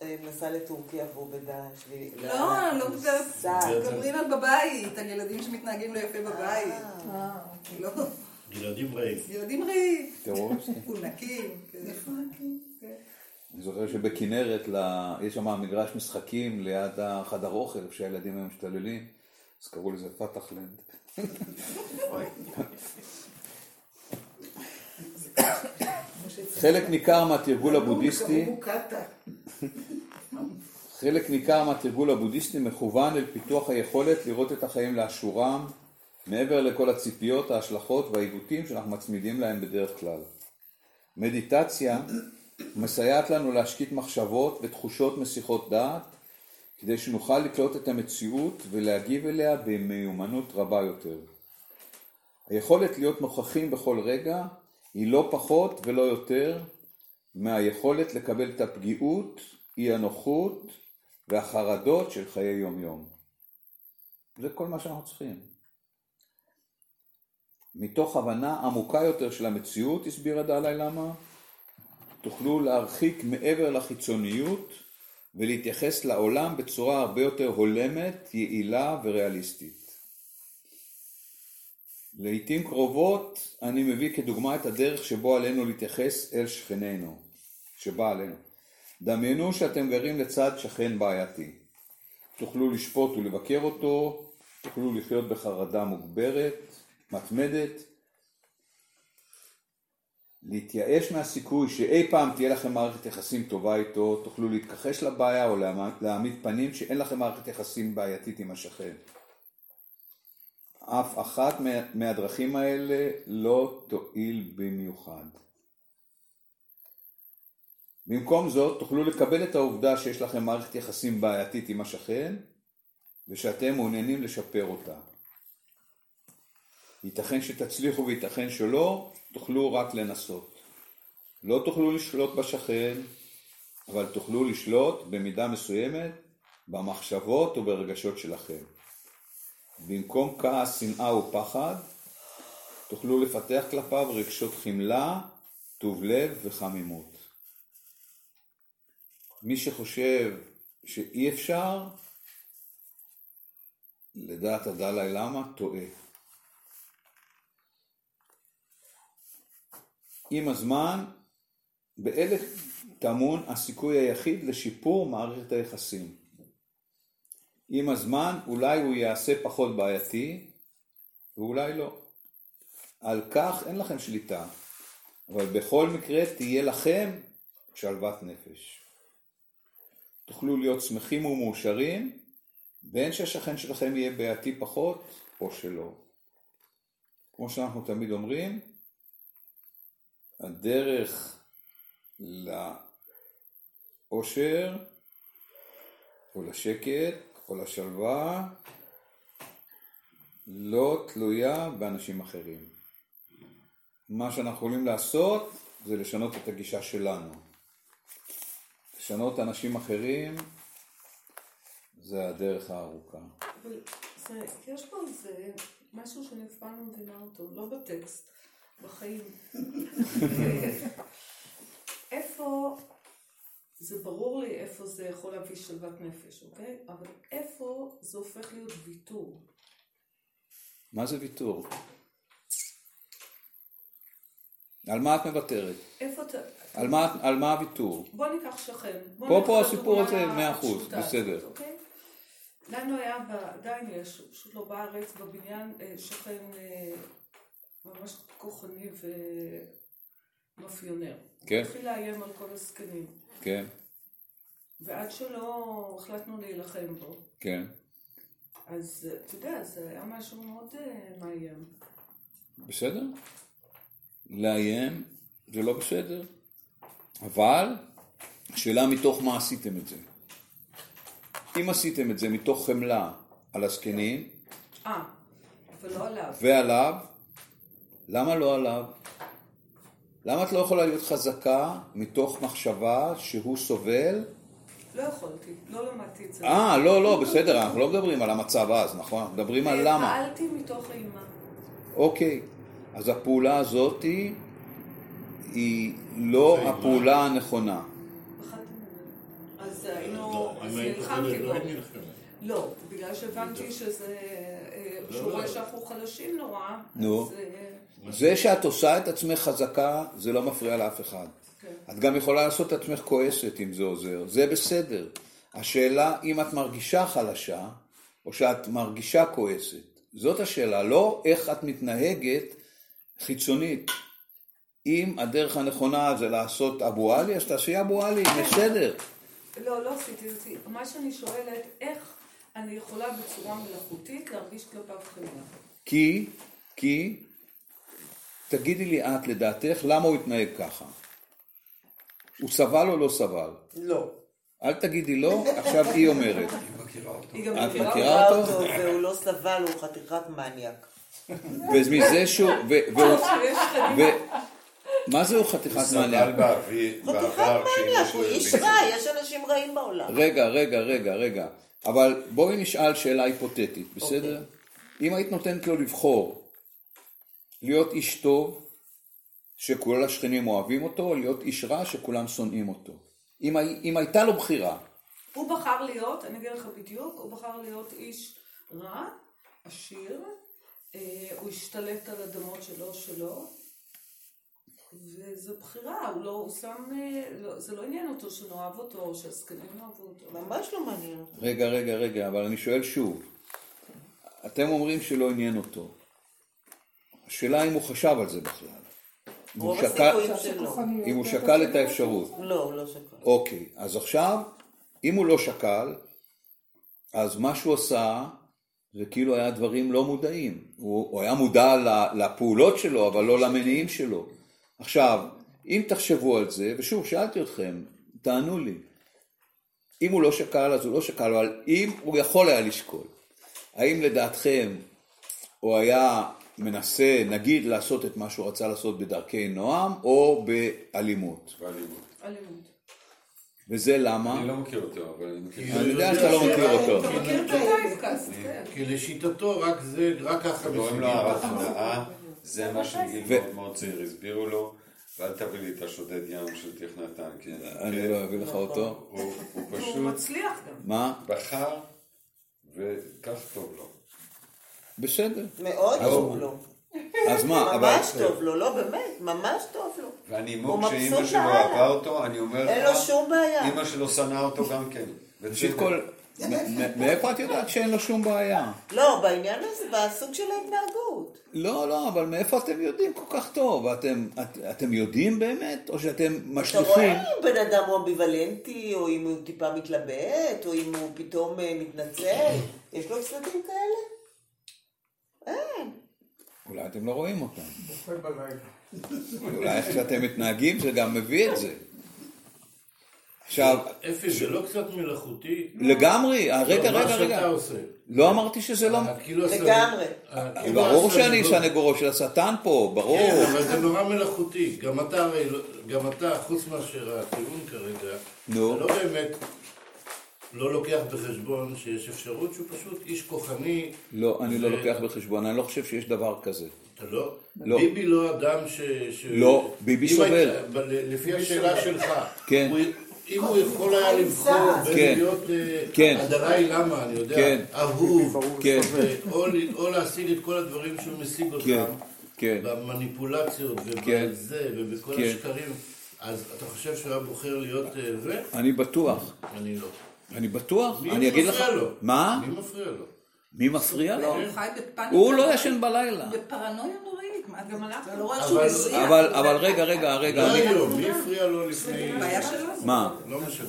נסע לטורקיה והוא בדאעש. לא, לא מדברת. מדברים על בבית, על ילדים שמתנהגים לא יפה בבית. אה, לא, ילדים רעים. ילדים רעים, טרוריסטים. מפונקים. כן. אני זוכר שבכנרת יש שם מגרש משחקים ליד החדר אוכל, איפה שהילדים היו משתוללים, אז קראו לזה פתחלנד. חלק ניכר מהתרגול הבודהיסטי קראו קאטה. חלק ניכר מהתרגול הבודהיסטי מכוון אל פיתוח היכולת לראות את החיים לאשורם מעבר לכל הציפיות, ההשלכות והעיוותים שאנחנו מצמידים להם בדרך כלל. מדיטציה מסייעת לנו להשקיט מחשבות ותחושות מסיחות דעת כדי שנוכל לקלוט את המציאות ולהגיב אליה במיומנות רבה יותר. היכולת להיות נוכחים בכל רגע היא לא פחות ולא יותר מהיכולת לקבל את הפגיעות, אי הנוחות והחרדות של חיי יום יום. זה כל מה שאנחנו צריכים. מתוך הבנה עמוקה יותר של המציאות, הסביר הדלאי למה, תוכלו להרחיק מעבר לחיצוניות ולהתייחס לעולם בצורה הרבה יותר הולמת, יעילה וריאליסטית. לעיתים קרובות אני מביא כדוגמה את הדרך שבו עלינו להתייחס אל שכנינו, שבא עלינו. דמיינו שאתם גרים לצד שכן בעייתי. תוכלו לשפוט ולבקר אותו, תוכלו לחיות בחרדה מוגברת, מתמדת, להתייאש מהסיכוי שאי פעם תהיה לכם מערכת יחסים טובה איתו, תוכלו להתכחש לבעיה או להעמיד פנים שאין לכם מערכת יחסים בעייתית עם השכן. אף אחת מה- מהדרכים האלה לא תועיל במיוחד. במקום זאת, תוכלו לקבל את העובדה שיש לכם מערכת יחסים בעייתית עם השכן, ושאתם מעוניינים לשפר אותה. ייתכן שתצליחו וייתכן שלא, תוכלו רק לנסות. לא תוכלו לשלוט בשכן, אבל תוכלו לשלוט במידה מסוימת במחשבות וברגשות שלכם. במקום כעס, שנאה ופחד, תוכלו לפתח כלפיו רגשות חמלה, טוב לב וחמימות. מי שחושב שאי אפשר, לדעת הדלאי למה, טועה. עם הזמן, באלה טמון הסיכוי היחיד לשיפור מערכת היחסים. עם הזמן אולי הוא יעשה פחות בעייתי ואולי לא. על כך אין לכם שליטה, אבל בכל מקרה תהיה לכם שלוות נפש. תוכלו להיות שמחים ומאושרים, בין שהשכן שלכם יהיה בעייתי פחות או שלא. כמו שאנחנו תמיד אומרים, הדרך לאושר או לשקט או לשלווה לא תלויה באנשים אחרים. מה שאנחנו יכולים לעשות זה לשנות את הגישה שלנו. לשנות אנשים אחרים זה הדרך הארוכה. אבל זה, יש פה איזה משהו שאני אף פעם לא מבינה אותו, לא בטקסט, בחיים. איפה, זה ברור לי איפה זה יכול להביא שלוות נפש, אוקיי? אבל איפה זה הופך להיות ויתור? מה זה ויתור? על מה את מוותרת? איפה אתה... על מה, על מה הוויתור? בוא ניקח שכן. בוא פה- פה הסיפור הזה מאה אחוז, בסדר. אוקיי? לנו היה, עדיין יש, פשוט לא בארץ, בבניין, אה, שכן אה, ממש כוחני ומאפיונר. כן. התחיל לאיים על כל הזקנים. כן, ועד שלא החלטנו להילחם בו, כן. אז אה, אתה יודע, זה היה משהו מאוד מאיים. בסדר? לאיים זה לא בסדר. אבל, השאלה מתוך מה עשיתם את זה. אם עשיתם את זה מתוך חמלה על הזקנים אה, אבל לא עליו. ועליו, למה לא עליו? למה את לא יכולה להיות חזקה מתוך מחשבה שהוא סובל? לא יכולתי, לא למדתי את זה. אה, לא, לא, בסדר, אנחנו לא מדברים על המצב אז, נכון? אנחנו מדברים על למה. פעלתי מתוך אימה. אוקיי, אז הפעולה הזאת היא לא הפעולה הנכונה. אז היינו, לא, אז נלחמתי בו. לא. לא, בגלל שהבנתי שזה, אה, לא, שהוא רואה. שאנחנו חלשים נורא. נו. אה, זה שאת עושה את עצמך חזקה, זה לא מפריע לאף אחד. את גם יכולה לעשות את עצמך כועסת אם זה עוזר, זה בסדר. השאלה אם את מרגישה חלשה, או שאת מרגישה כועסת. זאת השאלה, לא איך את מתנהגת חיצונית. אם הדרך הנכונה זה לעשות אבו עלי, אז תעשי אבו עלי, בסדר. לא, לא עשיתי את זה. מה שאני שואלת, איך אני יכולה בצורה מלאכותית להרגיש כלפיו חמלה? כי, כי, תגידי לי את, לדעתך, למה הוא התנהג ככה? הוא סבל או לא סבל? לא. אל תגידי לא, עכשיו היא אומרת. היא גם את מכירה מכירה מכירה אותו? אותו, והוא לא סבל, הוא חתיכת מניאק. ומזה שהוא, מה זה הוא חתיכת? באוויר- חתיכת שאמא הוא איש. רע, יש אנשים רעים בעולם. רגע, רגע, רגע, רגע. אבל בואי נשאל שאלה היפותטית, בסדר? אם היית נותנת לו לבחור להיות איש טוב, שכל השכנים אוהבים אותו, או להיות איש רע שכולם שונאים אותו. אם, אם הייתה לו בחירה, הוא בחר להיות, אני אגיד לך בדיוק, הוא בחר להיות איש רע, עשיר, הוא השתלט על אדמות שלו שלו, וזו בחירה, הוא לא, הוא שם, אה, לא, זה לא עניין אותו שנאהב אותו, או שהזקנים אוהבו אותו. ממש לא מעניין אותו. רגע, רגע, רגע, אבל אני שואל שוב. אתם אומרים שלא עניין אותו. השאלה אם הוא חשב על זה בכלל. אם הוא שקל- שלא. אם הוא שקל את האפשרות. לא, הוא לא שקל. אוקיי, אז עכשיו, אם הוא לא שקל, אז מה שהוא עשה, זה כאילו היה דברים לא מודעים. הוא, הוא היה מודע ל- לפעולות שלו, אבל לא למניעים שלו. עכשיו, אם תחשבו על זה, ושוב, שאלתי אתכם, תענו לי. אם הוא לא שקל, אז הוא לא שקל, אבל אם הוא יכול היה לשקול, האם לדעתכם הוא היה מנסה, נגיד, לעשות את מה שהוא רצה לעשות בדרכי נועם, או באלימות? באלימות. אלימות. וזה למה? אני לא מכיר אותו, אבל אני מכיר. אני יודע שאתה לא מכיר אותו. אתה מכיר את הטייפקאסט, כן. כי לשיטתו רק זה, רק ככה קוראים לו. הרב הנאה, זה מה שמגיל מאוד מאוד צעיר הסבירו לו, ואל תביא לי את השודד ים של תכנתן, כי אני לא אביא לך אותו. הוא הוא הוא פשוט מצליח גם. מה? בחר, וכך טוב לו. בסדר. מאוד טוב לו. אז מה, אבל... ממש טוב לו, לא באמת, ממש טוב לו. והנימוק שאימא שלו. אהבה אותו, אני אומר אין לו לך, שום בעיה. אימא שלו שנאה אותו גם כן. ראשית. כל, מאיפה את יודעת שאין לו שום בעיה? לא, בעניין הזה, בסוג של ההתנהגות. לא, לא, אבל מאיפה אתם יודעים כל כך טוב? אתם, את, אתם יודעים באמת? או שאתם אתה משליכים? רואה אם בן אדם הוא אמביוולנטי, או אם הוא טיפה מתלבט, או אם הוא פתאום אה, מתנצל. יש לו צדדים כאלה? אין. אולי אתם לא רואים אותם. אולי איך שאתם מתנהגים זה גם מביא את זה. עכשיו, אפי, זה לא קצת מלאכותי? לגמרי, אה, רגע, לא, רגע, רגע. עושה. לא אמרתי שזה לא... אה, כאילו לגמרי. אה, כאילו ברור שאני סנגורו של השטן פה, ברור. כן, אבל זה נורא מלאכותי. גם אתה הרי, לא- גם אתה, חוץ מאשר הטיעון כרגע. אתה לא באמת לא לוקח בחשבון שיש אפשרות שהוא פשוט איש כוחני. לא, אני לא לוקח בחשבון, אני לא חושב שיש דבר כזה. אתה לא? לא. ביבי לא אדם ש... ש... לא, ביבי סובל. היית- ב- לפי השאלה שלך, כן. הוא- אם הוא יכול היה לבחור בין כן. להיות אה, כן. למה, אני יודע, כן. אהוב, כן. או להשיג את כל הדברים שהוא משיג כן, אותם, כן. במניפולציות כן. ובזה ובכל כן. השקרים, אז אתה חושב שהוא היה בוחר להיות אה, זה? אני בטוח. אני לא. אני בטוח, מי אני אגיד לך... מפריע לו? מה? מי מפריע לו? מי מפריע לו? הוא בפאניקה. הוא לא ישן בלילה. בפרנויה נוראית. מה, גם הלכת? לא רואה אבל- שהוא מזיע. אבל, רגע, רגע, רגע, לא. היום, מי הפריע לו לפני... בעיה שלו. מה? לא משנה.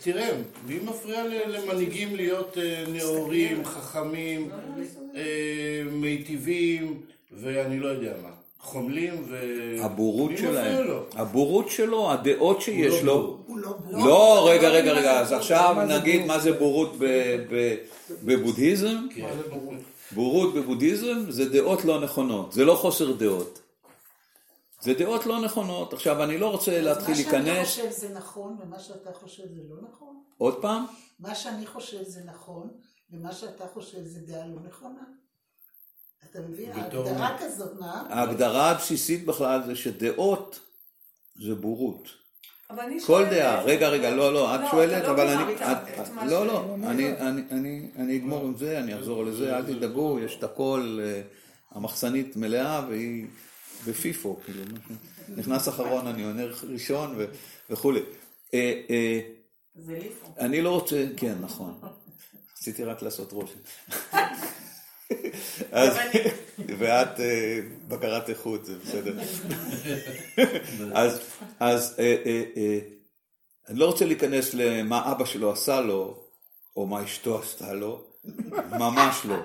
תראה, מי מפריע למנהיגים להיות אה, נאורים, חכמים, אה, מיטיבים, ואני לא יודע מה, חומלים ו... הבורות שלהם? הבורות שלו, הדעות שיש לא לו. לא בור. לא, רגע, רגע, רגע, אז עכשיו נגיד מה זה בורות ב- ב- בבודהיזם? כן. בורות בבודהיזם זה דעות לא נכונות, זה לא חוסר דעות. זה דעות לא נכונות. עכשיו, אני לא רוצה להתחיל מה שאני להיכנס... חושב זה נכון, ומה שאתה חושב זה לא נכון. עוד פעם? מה שאני חושב זה נכון, ומה שאתה חושב זה דעה לא נכונה. אתה מבין? בתור ההגדרה? כזאת, מה? ההגדרה הבסיסית בכלל זה שדעות זה בורות. אבל אני כל דעה, רגע, רגע, לא, לא, את לא, שואלת, לא אבל אני, לא, לא, אני- אני- אני- אני אגמור עם זה, אני אחזור לזה, אל תדאגו, יש את הכל, אה, המחסנית מלאה והיא בפיפו, כאילו. נכנס אחרון, אני עונה ראשון וכולי. אה, אה, זה ליפו. אני לא רוצה, כן, נכון. רציתי רק לעשות רושם. אז, ואת אה, בקרת איכות, זה בסדר. אז, אז אה, אה, אני לא רוצה להיכנס למה אבא שלו עשה לו, או מה אשתו עשתה לו, ממש לא.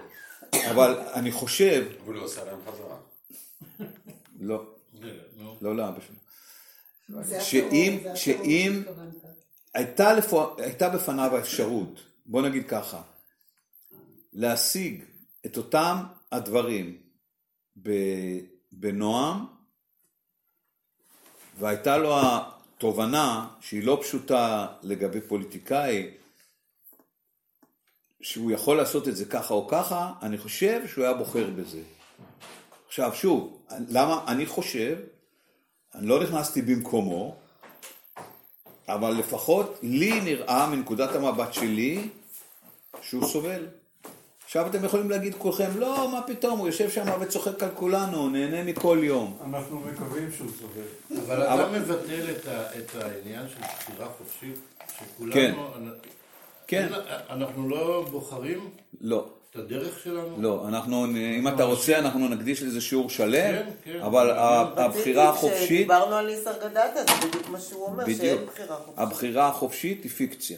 אבל אני חושב, אבל הוא עשה להם חזרה. לא, נו. לא לאבא שלו. שאם, שאם הייתה בפניו האפשרות, בוא נגיד ככה, להשיג את אותם הדברים בנועם, והייתה לו התובנה שהיא לא פשוטה לגבי פוליטיקאי, שהוא יכול לעשות את זה ככה או ככה, אני חושב שהוא היה בוחר בזה. עכשיו שוב, למה אני חושב, אני לא נכנסתי במקומו, אבל לפחות לי נראה מנקודת המבט שלי שהוא סובל. עכשיו אתם יכולים להגיד כולכם, לא, מה פתאום, הוא יושב שם וצוחק על כולנו, נהנה מכל יום. אנחנו מקווים שהוא סובל. אבל אתה אבל- מבטל את ה- את העניין של בחירה חופשית, שכולנו... כן. כן, אנחנו לא בוחרים לא, את הדרך שלנו? לא, אנחנו, אם אתה רוצה, אנחנו נקדיש לזה שיעור שלם, כן, כן. אבל הבחירה החופשית, כשדיברנו על ניסרגדתה, זה בדיוק מה שהוא אומר, שאין בחירה חופשית. הבחירה החופשית היא פיקציה.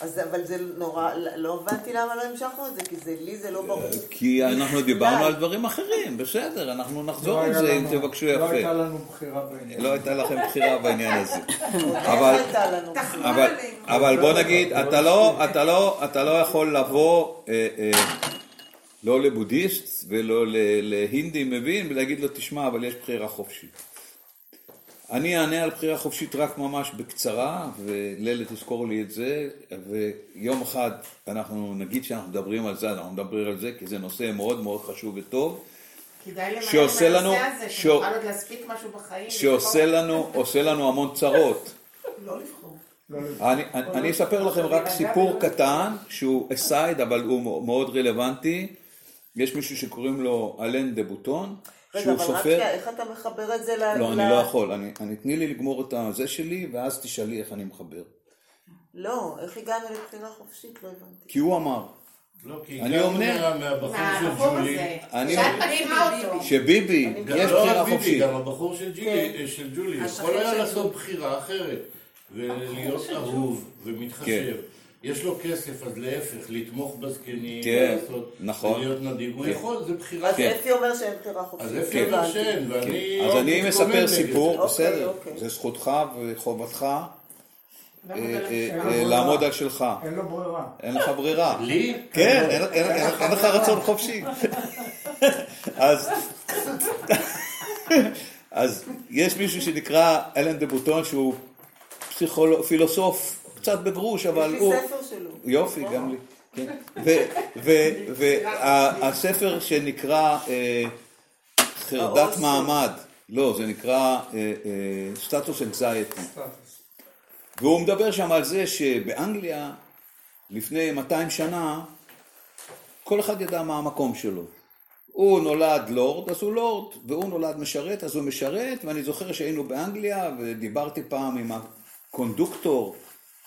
אז אבל זה נורא, לא הבנתי למה לא המשכנו את זה, כי זה, לי זה לא ברור. כי אנחנו דיברנו על דברים אחרים, בסדר, אנחנו נחזור על זה אם תבקשו לא הייתה יפה. לנו בחירה בעניין. לא הייתה לכם בחירה בעניין הזה. איך אבל, בוא נגיד, אתה לא, אתה לא, אתה לא יכול לבוא אה, אה, לא לבודהיסט ולא ל- להינדי מבין ולהגיד לו, תשמע, אבל יש בחירה חופשית. אני אענה על בחירה חופשית רק ממש בקצרה, וללה תזכור לי את זה, ויום אחד אנחנו נגיד שאנחנו מדברים על זה, אנחנו מדברים על זה, כי זה נושא מאוד מאוד חשוב וטוב, כדאי למהר שעושה לנו- הזה, ש- שנוכל עוד להספיק משהו בחיים. שעושה לנו, עושה לנו המון צרות. לא לבחור. לא לבחור. אני, אני, אני אספר לכם רק סיפור קטן, שהוא אסייד, אבל הוא מאוד רלוונטי. יש מישהו שקוראים לו אלן דה בוטון, רגע, שהוא אבל רק סופר... שנייה, איך אתה מחבר את זה ל... לא, אני לא יכול. אני, אני, תני לי לגמור את הזה שלי, ואז תשאלי איך אני מחבר. לא, איך הגענו לבחירה חופשית? לא הבנתי. כי הוא אמר, לא, כי אני הגענו אומר- מה- מהבחור של ג'ולי. אני- אותו. שביבי, יש לא בחירה ביבי, חופשית. גם הבחור של ג'ולי, כן. של ג'ולי, השכן יכול היה לעשות. בחירה אחרת, ולהיות אהוב ומתחשב. כן. יש לו כסף, אז להפך, לתמוך בזקנים, כן, לעשות, נכון. להיות נדיב, הוא כן. יכול, זה בחירה. אז כן. אפי אומר שאין בחירה חופשית. אז אפי אומר. שאין, ואני... אז אני מספר סיפור, זה. אוקיי, בסדר, אוקיי. זה זכותך וחובתך לא אה, לך אה. אה, לעמוד על שלך. אין לו ברירה. אין לך ברירה. לי? כן, אין- אין לך רצון חופשי. אז, אז יש מישהו שנקרא אלן דה בוטון שהוא פסיכולוג, פילוסוף, קצת בגרוש, אבל יש לי הוא... ספר שלו. יופי, גם לי. כן. והספר שנקרא אה, חרדת. מעמד, לא, זה נקרא סטטוס אנזייטי. והוא מדבר שם על זה שבאנגליה, לפני 200 שנה, כל אחד ידע מה המקום שלו. הוא נולד לורד, אז הוא לורד, והוא נולד משרת, אז הוא משרת, ואני זוכר שהיינו באנגליה, ודיברתי פעם עם הקונדוקטור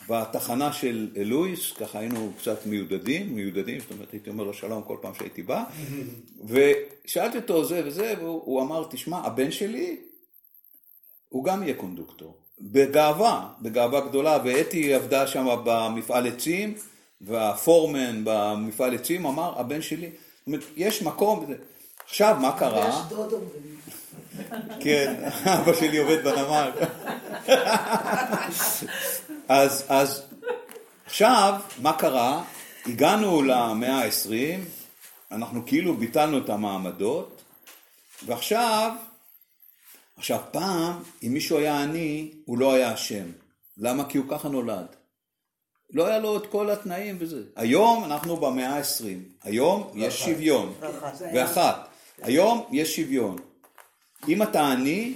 בתחנה של לואיס, ככה היינו קצת מיודדים, מיודדים, זאת אומרת, הייתי אומר לו שלום כל פעם שהייתי בא, ושאלתי אותו זה וזה, והוא הוא אמר, תשמע, הבן שלי, הוא גם יהיה קונדוקטור. בגאווה, בגאווה גדולה, ואתי עבדה שם במפעל עצים, והפורמן במפעל עצים אמר, הבן שלי, זאת אומרת, יש מקום, עכשיו, מה קרה? באשדוד אומרים. כן, אבא שלי עובד בנמל. אז, אז עכשיו, מה קרה? הגענו למאה ה-20, אנחנו כאילו ביטלנו את המעמדות, ועכשיו, עכשיו פעם, אם מישהו היה עני, הוא לא היה אשם. למה? כי הוא ככה נולד. לא היה לו את כל התנאים וזה. היום אנחנו במאה ה-20. היום יש שוויון. ואחת. היום יש שוויון. אם אתה עני,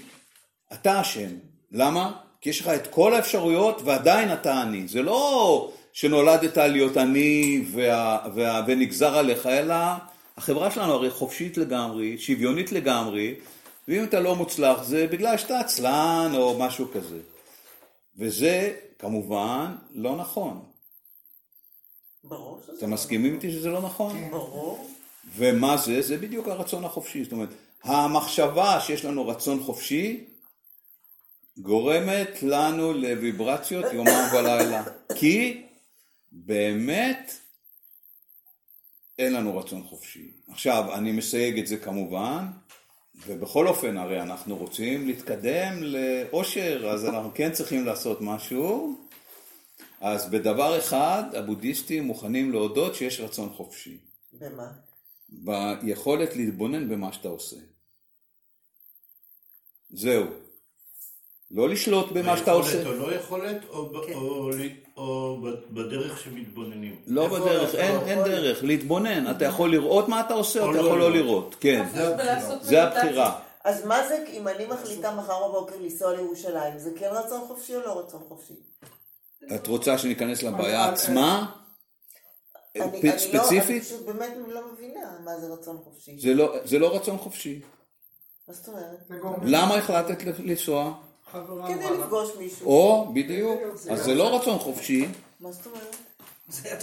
אתה אשם. למה? כי יש לך את כל האפשרויות ועדיין אתה עני. זה לא שנולדת להיות עני וה, וה, ונגזר עליך, אלא החברה שלנו הרי חופשית לגמרי, שוויונית לגמרי, ואם אתה לא מוצלח זה בגלל שאתה עצלן או משהו כזה. וזה כמובן לא נכון. ברור שזה אתם מסכימים איתי שזה לא נכון? ברור. ומה זה? זה בדיוק הרצון החופשי. זאת אומרת, המחשבה שיש לנו רצון חופשי גורמת לנו לוויברציות יומם ולילה. כי באמת אין לנו רצון חופשי. עכשיו, אני מסייג את זה כמובן, ובכל אופן, הרי אנחנו רוצים להתקדם לאושר, אז אנחנו כן צריכים לעשות משהו. אז בדבר אחד, הבודהיסטים מוכנים להודות שיש רצון חופשי. במה? ביכולת להתבונן במה שאתה עושה. זהו. לא לשלוט במה שאתה עושה. או לא יכולת, או ב- כן. או או ב- בדרך שמתבוננים. לא בדרך, אתה אין, יכול? אין דרך, להתבונן. אתה יכול לראות מה אתה עושה, או או אתה לא יכול לא לראות. לראות. כן, זה. הבחירה. אז מה זה אם אני מחליטה מחר בבוקר לנסוע לירושלים? זה כן רצון חופשי או לא רצון חופשי? את רוצה שניכנס לבעיה עצמה? אני, אני לא, אני ספציפית? פשוט באמת לא מבינה מה זה רצון חופשי. זה לא- זה לא רצון חופשי. מה זאת אומרת? למה החלטת לנסוע? כדי לפגוש מישהו. או, בדיוק. אז זה לא רצון חופשי. מה זאת אומרת? זה את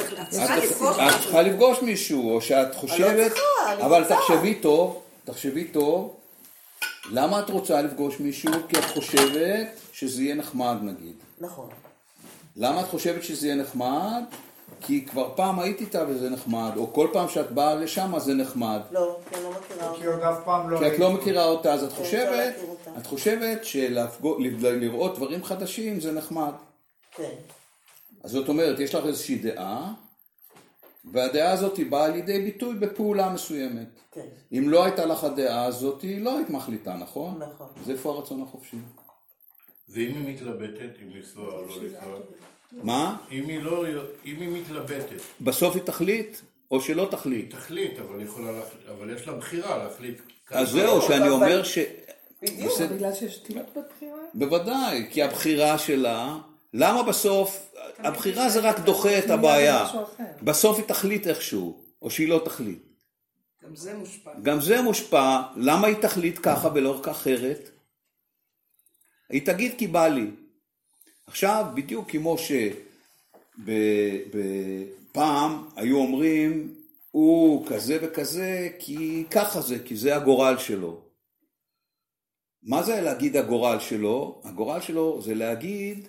צריכה לפגוש מישהו, או שאת חושבת, אבל. תחשבי טוב, תחשבי טוב, למה את רוצה לפגוש מישהו? כי את חושבת שזה יהיה נחמד נגיד. נכון. למה את חושבת שזה יהיה נחמד? כי כבר פעם היית איתה וזה נחמד, או כל פעם שאת באה לשם זה נחמד. לא, כי אני לא מכירה כי אותו. עוד אף פעם לא כי את לא. מכירה אותה, אז את אפשר חושבת, אותה. את חושבת שלראות דברים חדשים זה נחמד. כן. אז זאת אומרת, יש לך איזושהי דעה, והדעה הזאת היא באה לידי ביטוי בפעולה מסוימת. כן. אם לא הייתה לך הדעה הזאת, לא היית מחליטה, נכון? נכון. אז איפה הרצון החופשי? ואם היא מתלבטת, אם לנסוע או לא לנסוע, מה? אם היא לא, אם היא מתלבטת, בסוף היא תחליט, או שלא היא תחליט. תחליט, אבל יכולה, אבל יש לה בחירה להחליט. אז. זהו, שאני אומר ש... בדיוק. בסדר. בגלל שיש שתילות בבחירה? בוודאי, כי הבחירה שלה, למה בסוף, הבחירה זה רק דוחה את הבעיה. בסוף היא תחליט איכשהו, או שהיא לא תחליט. גם זה מושפע. גם זה מושפע, למה היא תחליט ככה ולא אחרת? היא תגיד כי בא לי. עכשיו, בדיוק כמו שפעם היו אומרים, הוא כזה וכזה, כי ככה זה, כי זה הגורל שלו. מה זה להגיד הגורל שלו? הגורל שלו זה להגיד,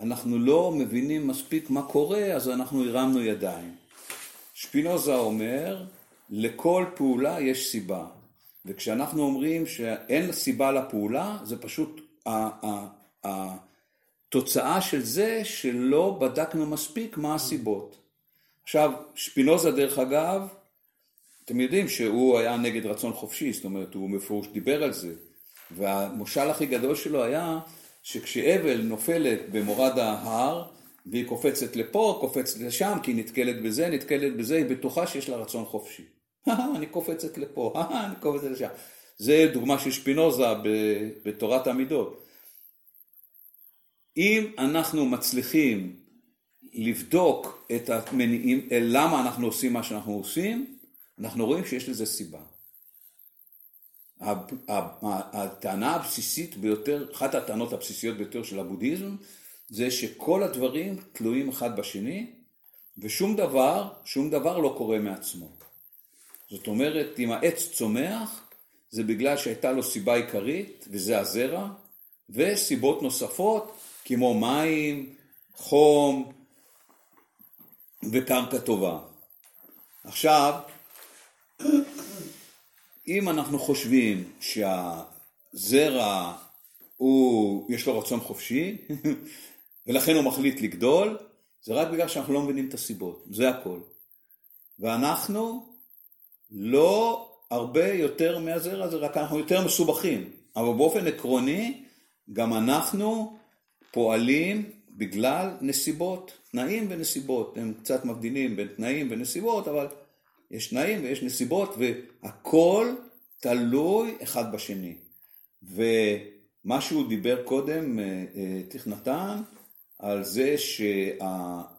אנחנו לא מבינים מספיק מה קורה, אז אנחנו הרמנו ידיים. שפינוזה אומר, לכל פעולה יש סיבה. וכשאנחנו אומרים שאין סיבה לפעולה, זה פשוט התוצאה של זה שלא בדקנו מספיק מה הסיבות. עכשיו, שפינוזה דרך אגב, אתם יודעים שהוא היה נגד רצון חופשי, זאת אומרת, הוא מפורש דיבר על זה. והמושל הכי גדול שלו היה שכשאבל נופלת במורד ההר, והיא קופצת לפה, קופצת לשם, כי היא נתקלת בזה, נתקלת בזה, היא בטוחה שיש לה רצון חופשי. אני קופצת לפה, אני קופצת לשם. זה דוגמה של שפינוזה בתורת המידות. אם אנחנו מצליחים לבדוק את המניעים, למה אנחנו עושים מה שאנחנו עושים, אנחנו רואים שיש לזה סיבה. הטענה הבסיסית ביותר, אחת הטענות הבסיסיות ביותר של הבודהיזם, זה שכל הדברים תלויים אחד בשני, ושום דבר, שום דבר לא קורה מעצמו. זאת אומרת, אם העץ צומח, זה בגלל שהייתה לו סיבה עיקרית, וזה הזרע, וסיבות נוספות, כמו מים, חום וקרקע טובה. עכשיו, אם אנחנו חושבים שהזרע הוא, יש לו רצון חופשי, ולכן הוא מחליט לגדול, זה רק בגלל שאנחנו לא מבינים את הסיבות, זה הכל. ואנחנו לא הרבה יותר מהזרע הזה, רק אנחנו יותר מסובכים. אבל באופן עקרוני, גם אנחנו פועלים בגלל נסיבות, תנאים ונסיבות. הם קצת מבדילים בין תנאים ונסיבות, אבל יש תנאים ויש נסיבות, והכל תלוי אחד בשני. ומה שהוא דיבר קודם, אה, אה, תכנתן, על זה שהעץ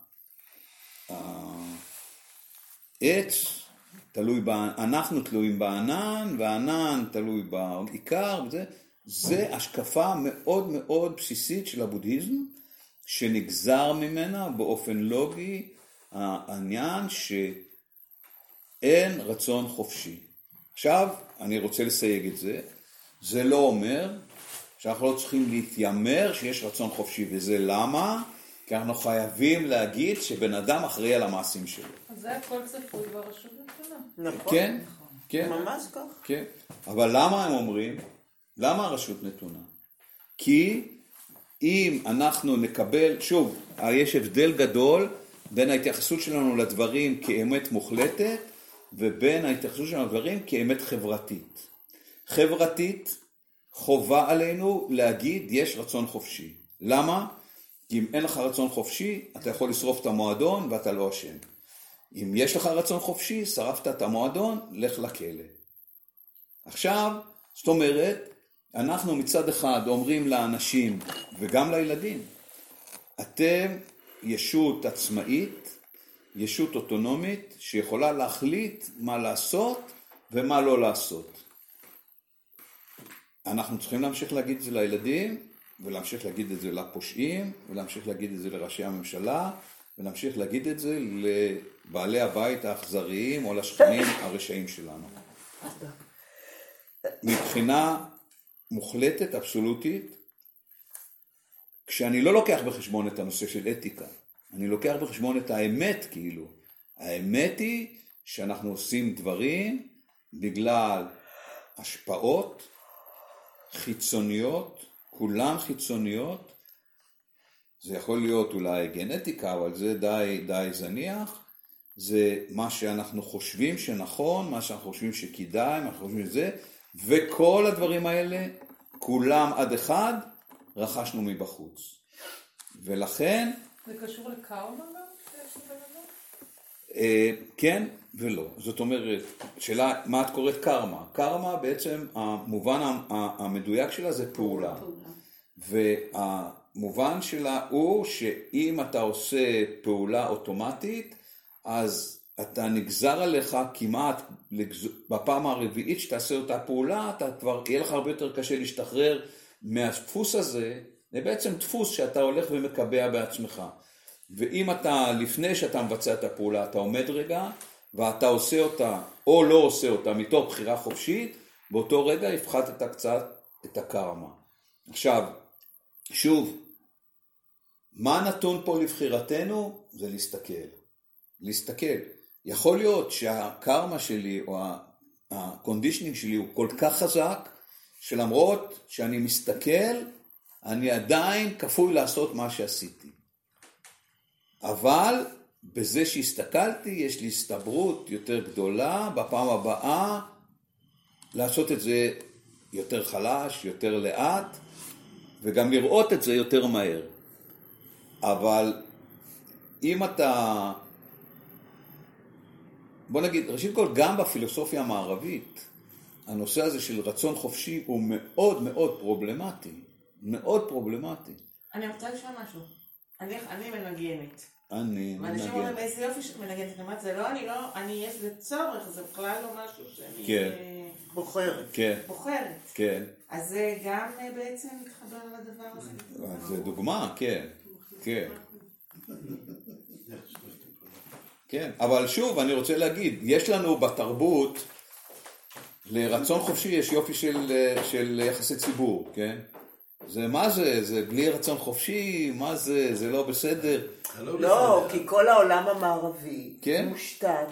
תלוי. אנחנו תלויים בענן, והענן תלוי בעיקר, וזה, זה השקפה מאוד מאוד בסיסית של הבודהיזם, שנגזר ממנה באופן לוגי העניין שאין רצון חופשי. עכשיו, אני רוצה לסייג את זה, זה לא אומר שאנחנו לא צריכים להתיימר שיש רצון חופשי, וזה למה? כי אנחנו חייבים להגיד שבן אדם אחראי על המעשים שלו. אז זה הכל צפוי ברשות נתונה. נכון. כן, כן, ממש כך. כן. אבל למה הם אומרים? למה הרשות נתונה? כי אם אנחנו נקבל, שוב, יש הבדל גדול בין ההתייחסות שלנו לדברים כאמת מוחלטת ובין ההתייחסות שלנו לדברים כאמת חברתית. חברתית, חובה עלינו להגיד יש רצון חופשי. למה? כי אם אין לך רצון חופשי, אתה יכול לשרוף את המועדון ואתה לא אשם. אם יש לך רצון חופשי, שרפת את המועדון, לך לכלא. עכשיו, זאת אומרת, אנחנו מצד אחד אומרים לאנשים וגם לילדים, אתם ישות עצמאית, ישות אוטונומית, שיכולה להחליט מה לעשות ומה לא לעשות. אנחנו צריכים להמשיך להגיד את זה לילדים, ולהמשיך להגיד את זה לפושעים, ולהמשיך להגיד את זה לראשי הממשלה, ולהמשיך להגיד את זה לבעלי הבית האכזריים או לשכנים הרשעים שלנו. מבחינה מוחלטת, אבסולוטית, כשאני לא לוקח בחשבון את הנושא של אתיקה, אני לוקח בחשבון את האמת כאילו. האמת היא שאנחנו עושים דברים בגלל השפעות חיצוניות, כולן חיצוניות, זה יכול להיות אולי גנטיקה, אבל זה די, די זניח, זה מה שאנחנו חושבים שנכון, מה שאנחנו חושבים שכדאי, מה שאנחנו חושבים שזה, וכל הדברים האלה, כולם עד אחד, רכשנו מבחוץ. ולכן, זה קשור לקארמה גם? אה, כן ולא. זאת אומרת, שאלה, מה את קוראת קרמה? קרמה בעצם, המובן המדויק שלה זה פעולה. והמובן שלה הוא שאם אתה עושה פעולה אוטומטית, אז אתה נגזר עליך כמעט, בפעם הרביעית שתעשה אותה פעולה, אתה כבר, יהיה לך הרבה יותר קשה להשתחרר מהדפוס הזה, זה בעצם דפוס שאתה הולך ומקבע בעצמך. ואם אתה, לפני שאתה מבצע את הפעולה, אתה עומד רגע, ואתה עושה אותה, או לא עושה אותה, מתוך בחירה חופשית, באותו רגע הפחתת קצת את הקרמה. עכשיו, שוב, מה נתון פה לבחירתנו? זה להסתכל. להסתכל. יכול להיות שהקרמה שלי, או ה conditioning שלי הוא כל כך חזק, שלמרות שאני מסתכל, אני עדיין כפוי לעשות מה שעשיתי. אבל בזה שהסתכלתי, יש לי הסתברות יותר גדולה בפעם הבאה לעשות את זה יותר חלש, יותר לאט, וגם לראות את זה יותר מהר. אבל אם אתה... בוא נגיד, ראשית כל, גם בפילוסופיה המערבית, הנושא הזה של רצון חופשי הוא מאוד מאוד פרובלמטי. מאוד פרובלמטי. אני רוצה לשאול משהו. אני אני מנגנת. אני ואנשים אומרים. איזה יופי שאת מנגנת. אני אומרת, זה לא, אני לא, אני, יש זה צורך, זה בכלל לא משהו שאני כן. אה, בוחרת. כן, בוחרת. כן. אז זה גם אה, בעצם מתחבר לדבר הזה. זה דוגמה, כן, כן. כן, אבל שוב, אני רוצה להגיד, יש לנו בתרבות, לרצון חופשי יש יופי של, של יחסי ציבור, כן? זה מה זה? זה בלי רצון חופשי? מה זה? זה לא בסדר? לא לא. כי כל העולם המערבי כן? מושתת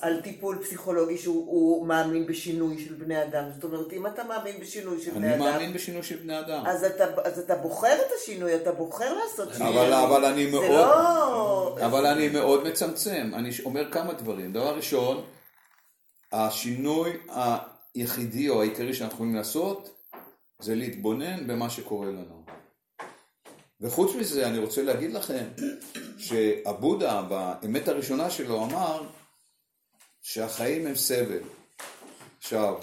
על טיפול פסיכולוגי שהוא הוא מאמין בשינוי של בני אדם. זאת אומרת, אם אתה מאמין בשינוי של בני אני אדם, מאמין בשינוי של בני אדם. אז אתה, אז אתה בוחר את השינוי, אתה בוחר לעשות שינוי. אבל, אבל אני זה מאוד... לא... אבל אני מאוד מצמצם, אני אומר כמה דברים. דבר ראשון, השינוי היחידי או העיקרי שאנחנו יכולים לעשות זה להתבונן במה שקורה לנו. וחוץ מזה אני רוצה להגיד לכם שהבודה באמת הראשונה שלו אמר שהחיים הם סבל. עכשיו,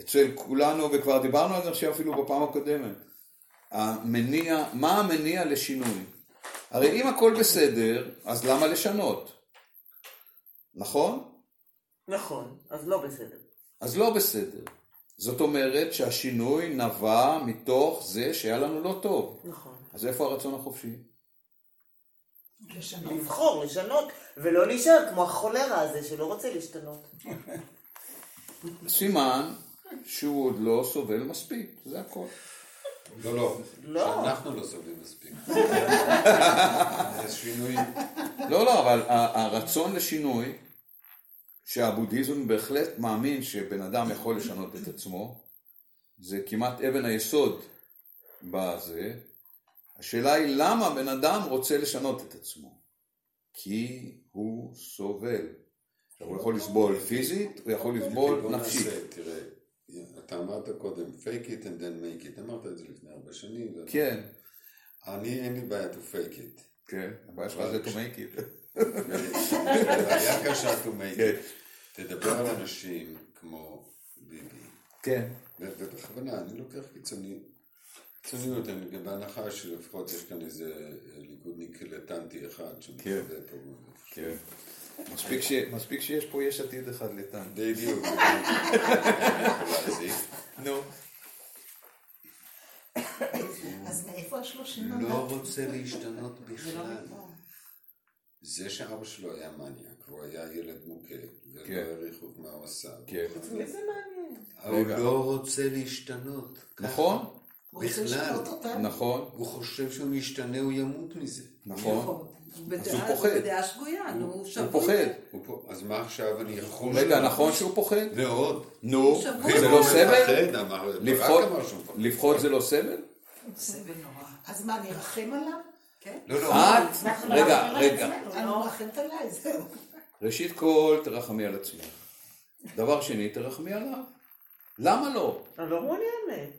אצל כולנו, וכבר דיברנו על זה עכשיו אפילו בפעם הקודמת, המניע, מה המניע לשינוי? הרי אם הכל בסדר, אז למה לשנות? נכון? נכון, אז לא בסדר. אז לא בסדר. זאת אומרת שהשינוי נבע מתוך זה שהיה לנו לא טוב. נכון. אז איפה הרצון החופשי? לשנות. לבחור, לשנות, ולא להישאר כמו החולרה הזה שלא רוצה להשתנות. סימן שהוא עוד לא סובל מספיק, זה הכל. לא, לא, לא. שאנחנו לא סובלים מספיק. זה שינוי, לא, לא, אבל הרצון לשינוי, שהבודהיזם בהחלט מאמין שבן אדם יכול לשנות את עצמו, זה כמעט אבן היסוד בזה. השאלה היא למה בן אדם רוצה לשנות את עצמו? כי הוא סובל. עכשיו, הוא יכול לסבול פיזית, הוא יכול לסבול בוא נפשית. תראה, אתה אמרת קודם, fake it and then make it, אמרת את זה לפני הרבה שנים. ואתה- כן, אני, אין לי בעיה to fake it. כן, הבעיה שלך זה to make it. בעיה קשה to make כן. it. תדבר על אנשים כמו ביבי. כן, ובכוונה, אני לוקח קיצוני, קיצוניות, אני גם בהנחה שלפחות יש כאן איזה אה, ליכודניק לטנטי אחד שמתחבא פה. כן. מספיק ש- מספיק שיש פה יש עתיד אחד לטעם. בדיוק. נו. אז מאיפה השלושים לא? רוצה להשתנות זה לא בכלל. זה שאבא שלו היה מניאק, והוא היה ילד מוכה, ולא כן. העריכו את מה הוא עשה. כן. מי זה מעניין? הוא. לא רוצה להשתנות. נכון, הוא בכלל. נכון, הוא חושב שהוא משתנה, הוא ימות מזה. נכון. בדעה- הוא פוחד. בדעה שגויה, נו, הוא שבוי. פוחד. הוא אז מה עכשיו אני יכול... רגע, נכון שהוא פוחד? ועוד. נו. זה לא סבל? לפחות- זה לא סבל? סבל נורא. אז מה, נרחם עליו? כן? לא, לא. את, רגע, רגע. עצמנו, אני מרחמת עליי, זהו. ראשית כל, תרחמי על עצמך. דבר שני, תרחמי עליו. למה לא? אני לא מעוניינת.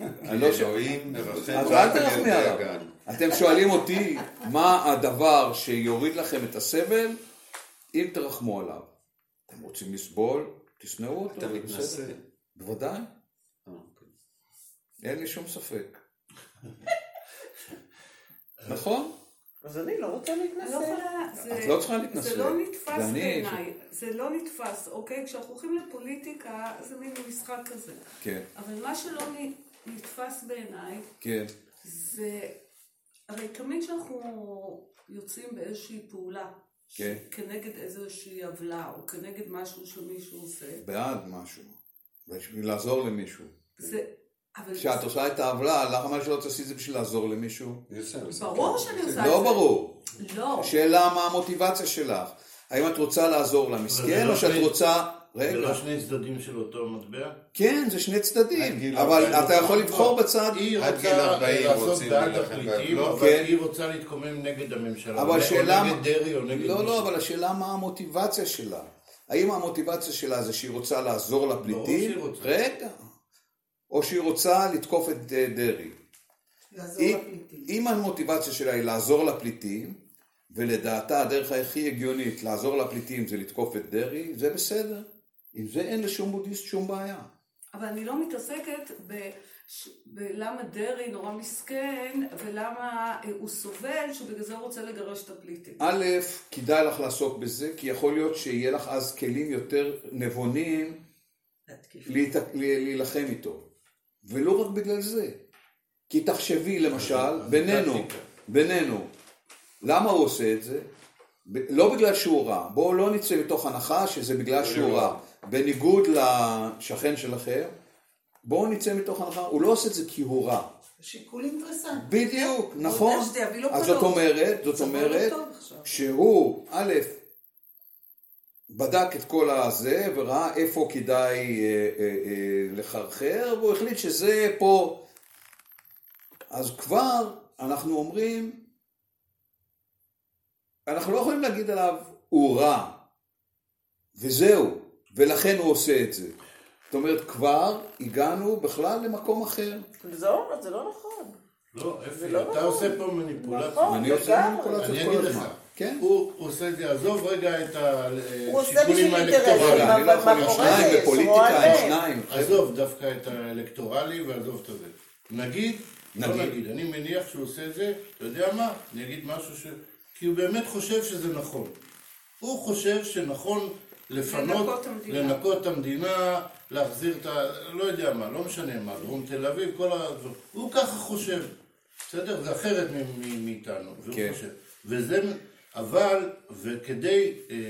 אני לא ש- אלוהים מרחם אז אל על תרחמי עליו. אתם שואלים אותי מה הדבר שיוריד לכם את הסבל, אם תרחמו עליו. אתם רוצים לסבול, תשנאו אותו, אתה מתנשא. בוודאי, אה, אוקיי. אין לי שום ספק. נכון? אז אני לא רוצה לא להתנסה. זה- את לא צריכה להתנשא. זה לא נתפס בעיניי, זה לא נתפס, אוקיי? כשאנחנו הולכים לפוליטיקה, זה מין משחק כזה. כן, אבל מה שלא נתפס בעיניי, כן, זה, הרי תמיד כשאנחנו יוצאים באיזושהי פעולה, כן. כנגד איזושהי עוולה, או כנגד משהו שמישהו עושה, בעד משהו. בשביל לעזור למישהו. זה, כשאת עושה את העוולה, למה שלא תעשי את זה בשביל לעזור למישהו? ברור שאני עושה את זה. לא ברור. לא. שאלה מה המוטיבציה שלך. האם את רוצה לעזור למסכן, לא או שאת שני- רוצה... זה רגע. לא שני צדדים של אותו מטבע? כן, זה שני צדדים. אבל 40. אתה יכול לבחור בצד... היא רוצה 40 לעשות בעד הפליטים. אבל כן. היא רוצה להתקומם נגד הממשלה. אבל או השאלה... נגד דרעי או נגד לא, מישהו. לא, אבל השאלה מה המוטיבציה שלה. האם המוטיבציה שלה זה שהיא רוצה לעזור ברור לפליטים? שהיא רוצה. רגע. או שהיא רוצה לתקוף את דרעי. אם- המוטיבציה שלה היא לעזור לפליטים, ולדעתה הדרך הכי הגיונית לעזור לפליטים זה לתקוף את דרעי, זה בסדר. עם זה אין לשום בודהיסט שום בעיה. אבל אני לא מתעסקת ב... בלמה דרעי נורא מסכן, ולמה אה, הוא סובל, שבגלל זה הוא רוצה לגרש את הפליטים. א', כדאי לך לעסוק בזה, כי יכול להיות שיהיה לך אז כלים יותר נבונים להילחם איתו. ולא רק בגלל זה. כי תחשבי למשל, בינינו. בינינו, למה הוא עושה את זה? ב- לא בגלל שהוא רע. בואו לא נצא מתוך הנחה שזה בגלל שהוא רע. בניגוד לשכן שלכם, בואו נצא מתוך הנחה, הוא לא עושה את זה כי הוא רע. שיקול אינטרסנט. בדיוק, נכון. אז. זאת אומרת, זאת לא אומרת. שהוא, א', בדק את כל הזה וראה איפה כדאי אה, אה, אה, לחרחר, והוא החליט שזה פה. אז כבר אנחנו אומרים, אנחנו לא יכולים להגיד עליו, הוא רע, וזהו, ולכן הוא עושה את זה. זאת אומרת, כבר הגענו בכלל למקום אחר. זה לא- זה לא נכון. לא, אפי, לא אתה נכון. עושה פה מניפולציה. נכון. אני עושה אני כל אגיד הזמן. כן? הוא הוא עושה את זה, עזוב רגע את הוא עושה השיקולים בשביל אינטרסים, האלקטורליים. אני לא אבל יכול עם שניים בפוליטיקה, עם. שניים. עזוב דווקא את האלקטורלי ועזוב את הזה. נגיד, לא נגיד. אני מניח שהוא עושה את זה, אתה יודע מה? אני אגיד משהו ש... כי הוא באמת חושב שזה נכון. הוא חושב שנכון לפנות, לנקות את המדינה. להחזיר את ה... לא יודע מה, לא משנה מה, דרום תל אביב, כל ה... הוא ככה חושב, בסדר? זה אחרת מ- מ- מאיתנו, והוא כן. חושב. וזה... אבל, וכדי אה, אה,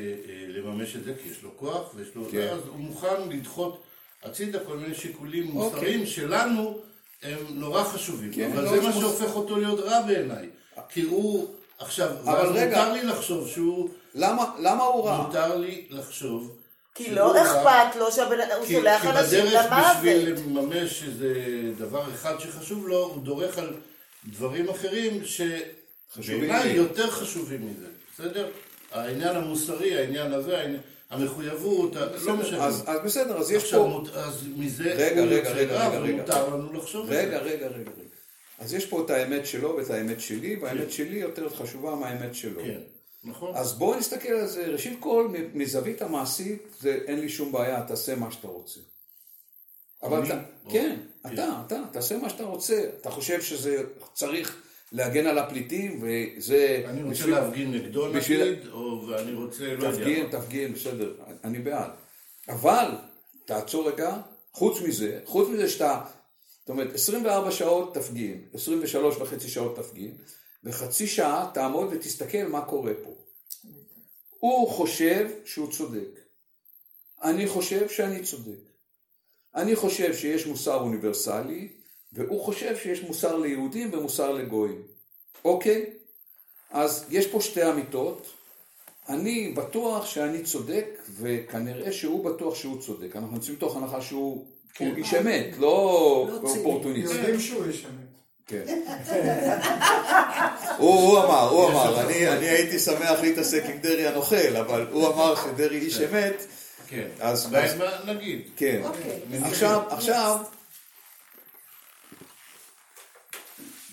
לממש את זה, כי יש לו כוח ויש לו... כן. אז הוא מוכן לדחות הצידה כל מיני שיקולים אוקיי. מוסריים שלנו הם נורא חשובים. כן, אבל לא זה מה שמוס- שהופך אותו להיות רע בעיניי. כי הוא... עכשיו, אבל רגע. מותר לי לחשוב שהוא... למה, למה הוא רע? מותר לי לחשוב... כי שהוא לא רע, אכפת לו שהבן הוא כי- שולח כי אנשים בדרך בשביל למוות. לממש איזה דבר אחד שחשוב לו, הוא דורך על דברים אחרים חשובים שבעיניי לי. יותר חשובים מזה, בסדר? העניין המוסרי, העניין הזה, העניין- המחויבות, ה- לא משנה. אז, אז בסדר, אז יש עכשיו, פה... מות- אז מזה רגע, הוא רגע, רגע, רגע, רגע. ומותר לנו לחשוב. רגע, רגע, רגע, רגע. אז יש פה את האמת שלו ואת האמת שלי, והאמת שלי יותר חשובה מהאמת שלו. כן, נכון. אז בואו נסתכל על זה, ראשית כל, מזווית המעשית, זה אין לי שום בעיה, תעשה מה שאתה רוצה. אבל? אתה, כן, כן. אתה, אתה, תעשה מה שאתה רוצה. אתה חושב שזה צריך להגן על הפליטים, וזה... אני רוצה בשביל- להפגין נגדו בשביל- נגיד, או ואני רוצה, לא יודע. תפגין, מה. תפגין, בסדר, אני בעד. אבל, תעצור רגע, חוץ מזה, חוץ מזה שאתה, זאת אומרת, 24 שעות תפגין, 23 וחצי שעות תפגין, וחצי שעה תעמוד ותסתכל מה קורה פה. הוא חושב שהוא צודק. אני חושב שאני צודק. אני חושב שיש מוסר אוניברסלי, והוא חושב שיש מוסר ליהודים ומוסר לגויים. אוקיי? אז יש פה שתי אמיתות. אני בטוח שאני צודק, וכנראה שהוא בטוח שהוא צודק. אנחנו יוצאים מתוך הנחה שהוא הוא איש אמת, לא לא. אופורטוניסט. יודעים שהוא איש אמת. כן. הוא הוא אמר, הוא אמר, אני אני הייתי שמח להתעסק עם דרעי הנוכל, אבל הוא אמר שדרעי איש אמת, כן. אז- נגיד. כן. אוקיי. עכשיו, עכשיו,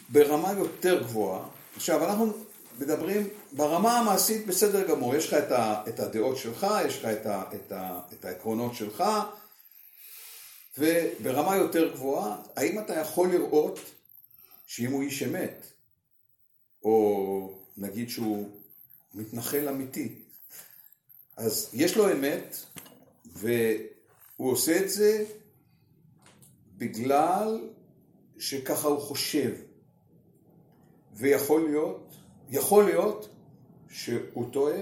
ברמה יותר גבוהה, עכשיו אנחנו מדברים, ברמה המעשית בסדר גמור, יש לך את, ה, את הדעות שלך, יש לך את, ה, את, ה, את העקרונות שלך, וברמה יותר גבוהה, האם אתה יכול לראות שאם הוא איש אמת, או נגיד שהוא מתנחל אמיתי, אז יש לו אמת, והוא עושה את זה בגלל שככה הוא חושב. ויכול להיות, יכול להיות שהוא טועה,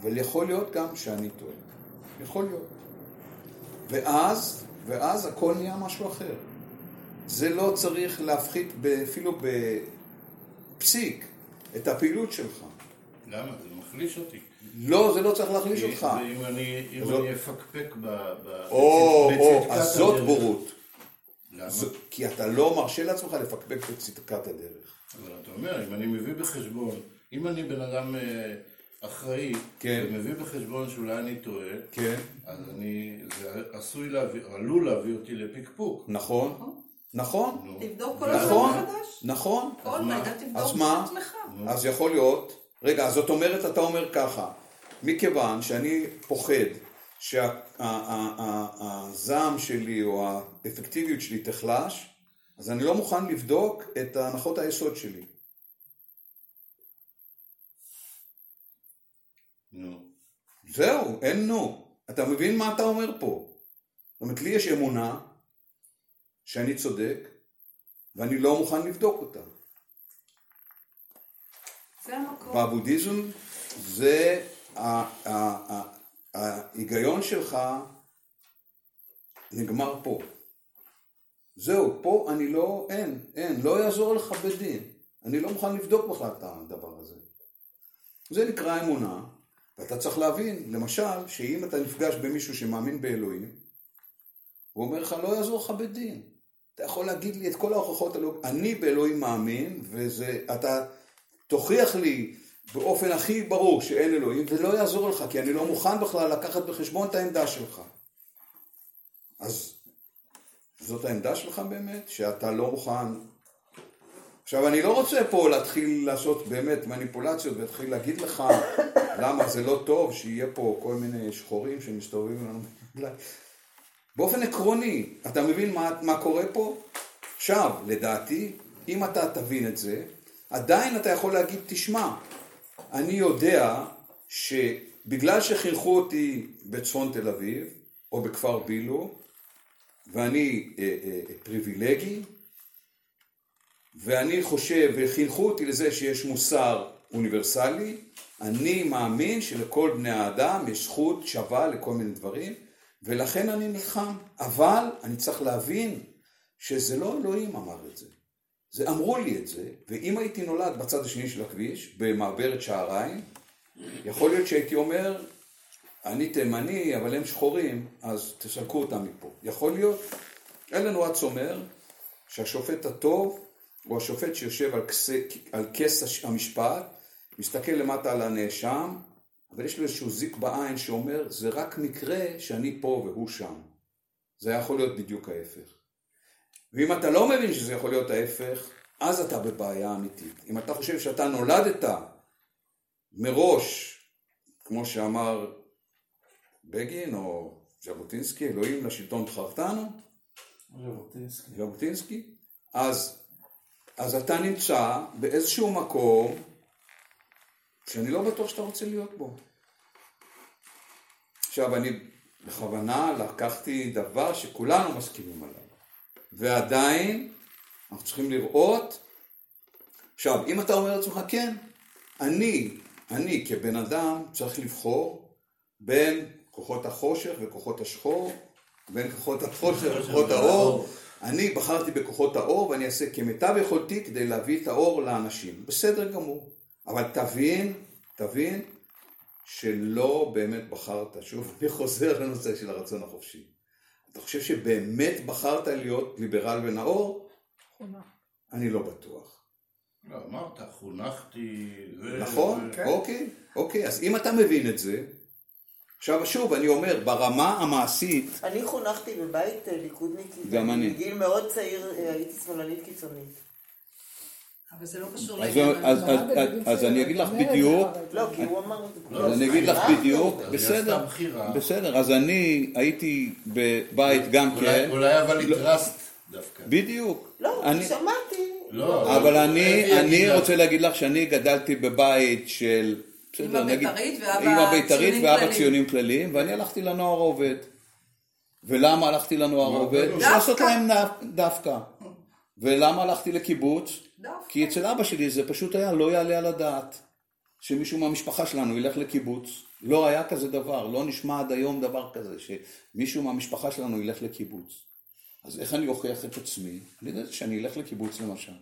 אבל יכול להיות גם שאני טועה. יכול להיות. ואז, ואז הכל נהיה משהו אחר. זה לא צריך להפחית אפילו בפסיק את הפעילות שלך. למה? זה מחליש אותי. לא, זה לא צריך להחליש אותך. אני אם זאת- אני אפקפק ב... ב- או, או, אז זאת. בורות. למה? כי אתה לא מרשה לעצמך לפקפק בצדקת הדרך. אבל אתה אומר, אם אני מביא בחשבון, אם אני בן אדם אה, אחראי, כן. ומביא בחשבון שאולי אני טועה, כן. אז אני, זה עשוי להביא, עלול להביא אותי לפקפוק. נכון, נכון, נו, תבדוק כל נכון, הזמן מחדש. נכון. כל מה? רגע תבדוק? את עצמך. אז יכול להיות, רגע, אז זאת אומרת, אתה אומר ככה, מכיוון שאני פוחד שהזעם שלי או האפקטיביות שלי תחלש, אז אני לא מוכן לבדוק את הנחות היסוד שלי. נו. זהו, אין נו. אתה מבין מה אתה אומר פה? זאת אומרת, לי יש אמונה שאני צודק, ואני לא מוכן לבדוק אותה. זה המקום. בבודהיזם זה ההיגיון שלך נגמר פה. זהו, פה אני לא, אין, אין, לא יעזור לך בדין. אני לא מוכן לבדוק בכלל את הדבר הזה. זה נקרא אמונה, ואתה צריך להבין, למשל, שאם אתה נפגש במישהו שמאמין באלוהים, הוא אומר לך, לא יעזור לך בדין. אתה יכול להגיד לי את כל ההוכחות, אני באלוהים מאמין, וזה, אתה תוכיח לי באופן הכי ברור שאין אלוהים, ולא יעזור לך, כי אני לא מוכן בכלל לקחת בחשבון את העמדה שלך. אז זאת העמדה שלך באמת, שאתה לא מוכן... עכשיו, אני לא רוצה פה להתחיל לעשות באמת מניפולציות ולהתחיל להגיד לך למה זה לא טוב שיהיה פה כל מיני שחורים שמסתובבים לנו. באופן עקרוני, אתה מבין מה, מה קורה פה? עכשיו, לדעתי, אם אתה תבין את זה, עדיין אתה יכול להגיד, תשמע, אני יודע בגלל שחינכו אותי בצפון תל אביב, או בכפר בילו, ואני אה, אה, פריבילגי, ואני חושב, וחינכו אותי לזה שיש מוסר אוניברסלי, אני מאמין שלכל בני האדם יש זכות שווה לכל מיני דברים, ולכן אני נלחם. אבל אני צריך להבין שזה לא אלוהים אמר את זה. זה אמרו לי את זה, ואם הייתי נולד בצד השני של הכביש, במעברת שעריים, יכול להיות שהייתי אומר, אני תימני, אבל הם שחורים, אז תסלקו אותם מפה. יכול להיות. אלן וואטס אומר שהשופט הטוב הוא השופט שיושב על כס, על כס המשפט, מסתכל למטה על הנאשם, אבל יש לו איזשהו זיק בעין שאומר, זה רק מקרה שאני פה והוא שם. זה יכול להיות בדיוק ההפך. ואם אתה לא מבין שזה יכול להיות ההפך, אז אתה בבעיה אמיתית. אם אתה חושב שאתה נולדת מראש, כמו שאמר בגין או ז'בוטינסקי, אלוהים לשלטון בחרתנו, ז'בוטינסקי. ז'בוטינסקי, אז, אז אתה נמצא באיזשהו מקום שאני לא בטוח שאתה רוצה להיות בו. עכשיו, אני בכוונה לקחתי דבר שכולנו מסכימים עליו, ועדיין אנחנו צריכים לראות, עכשיו, אם אתה אומר לעצמך, כן, אני, אני כבן אדם צריך לבחור בין כוחות החושך וכוחות השחור, בין כוחות החושך וכוחות האור. אני בחרתי בכוחות האור ואני אעשה כמיטב יכולתי כדי להביא את האור לאנשים. בסדר גמור. אבל תבין, תבין, שלא באמת בחרת, שוב, אני חוזר לנושא של הרצון החופשי. אתה חושב שבאמת בחרת להיות ליברל ונאור? אני לא בטוח. לא, אמרת, חונכתי... נכון? אוקיי, אוקיי. אז אם אתה מבין את זה, עכשיו שוב, אני אומר, ברמה המעשית, אני חונכתי בבית אה, ליכודניקי. גם אני. בגיל מאוד צעיר אה, הייתי שמאלנית קיצונית. אבל זה לא קשור אז- לעניין. אז- אז- אז- אז אני אגיד לך בדיוק, לא, כי הוא אמר את זה. לא, אז אני אגיד לך אה, בדיוק, בסדר. בסדר, אז אני הייתי בבית גם כן, אולי אבל התרסת דווקא. בדיוק, לא, אני- שמעתי. לא, אבל אני? רוצה להגיד לך שאני גדלתי בבית של, בסדר, נגיד, בית"רית ואבא אמא בית"רית ציונים ואבא. ציונים כלליים, ואני הלכתי לנוער העובד. ולמה הלכתי לנוער העובד? בשביל דווקא. לעשות להם דווקא. ולמה הלכתי לקיבוץ? דווקא. כי אצל אבא שלי זה פשוט היה לא יעלה על הדעת שמישהו מהמשפחה שלנו ילך לקיבוץ. לא היה כזה דבר, לא נשמע עד היום דבר כזה, שמישהו מהמשפחה שלנו ילך לקיבוץ. אז איך אני אוכיח את עצמי? על ידי זה שאני אלך לקיבוץ למשל.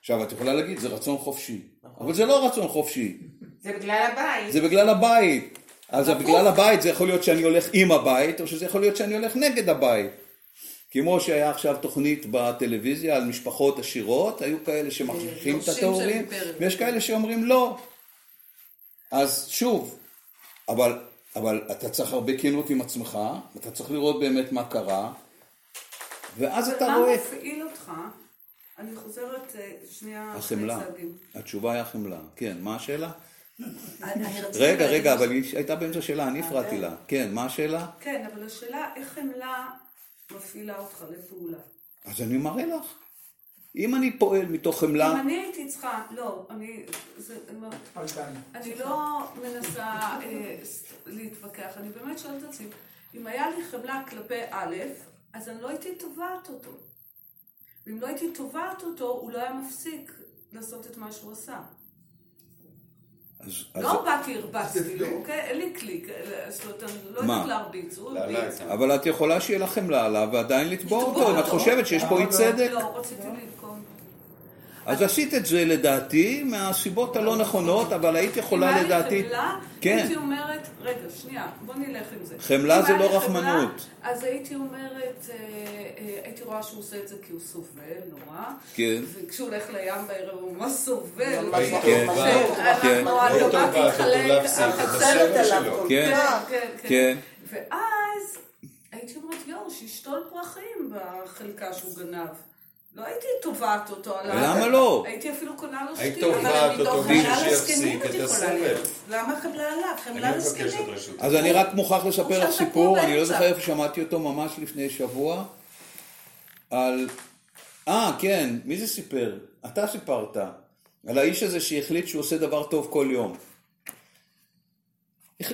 עכשיו, את יכולה להגיד, זה רצון חופשי. אבל זה לא רצון חופשי, זה בגלל הבית. זה בגלל הבית. אז בגלל הבית זה יכול להיות שאני הולך עם הבית, או שזה יכול להיות שאני הולך נגד הבית. כמו שהיה עכשיו תוכנית בטלוויזיה על משפחות עשירות, היו כאלה שמכריחים את התיאורים. ויש כאלה שאומרים לא. אז שוב, אבל, אבל אתה צריך הרבה כנות עם עצמך, אתה צריך לראות באמת מה קרה, ואז אתה מה רואה... מפעיל אותך? אני חוזרת אה, שנייה שני החמלה. התשובה היא החמלה. כן, מה השאלה? רגע, רגע. אבל היא הייתה באמצע שאלה, אני הפרעתי אה, לה. כן, מה השאלה? כן, אבל השאלה איך חמלה מפעילה אותך לפעולה. אז אני מראה לך. אם אני פועל מתוך חמלה, אם אני הייתי צריכה, לא, אני, זה. אני לא מנסה אה, להתווכח, אני באמת שואלת את עצמי, אם היה לי חמלה כלפי א', אז אני לא הייתי תובעת אותו. ואם לא הייתי תובעת אותו, הוא לא היה מפסיק לעשות את מה שהוא עשה. אז, אז, לא באתי, הרבצתי לו, אוקיי? אין לי קליק, אה, זאת אומרת, אני לא? יודעת להרביץ, הוא לא, לא, הרביץ. אבל את יכולה שיהיה לך חמלה עליו ועדיין לתבוע לתבוע אותו, אם את אותו. חושבת שיש פה אי צדק. לא, רציתי לנקום. אז עשית את זה לדעתי מהסיבות הלא נכונות, אבל היית אם יכולה היה לי לדעתי... חמלה, כן. הייתי אומרת, רגע, שנייה, בוא נלך עם זה. חמלה אם זה לא רחמנות. אז הייתי אומרת, אה, אה, הייתי רואה שהוא עושה את זה כי הוא סובל נורא. כן. וכשהוא הולך לים בערב הוא ממש סובל. כן. כן. האדמה טובה, תתחלק, להפסיק את החצר חוזרת הסבל עליו שלו. כל כן. כך. כן, כן. כן. ואז הייתי אומרת, יואו, שישתול פרחים בחלקה שהוא גנב. לא הייתי תובעת אותו עליו. למה לא? הייתי אפילו קונה לו היית שתייה. תובעת אותו לזקנים שיפסיק את הסבל. למה חמלה עליו? חמלה אני מבקש את לזקנים. רשות. אז אני רק מוכרח לספר לך סיפור, אני לא. זוכר איפה שמעתי אותו ממש לפני שבוע, על... אה, כן, מי זה סיפר? אתה סיפרת. על האיש הזה שהחליט שהוא עושה דבר טוב כל יום.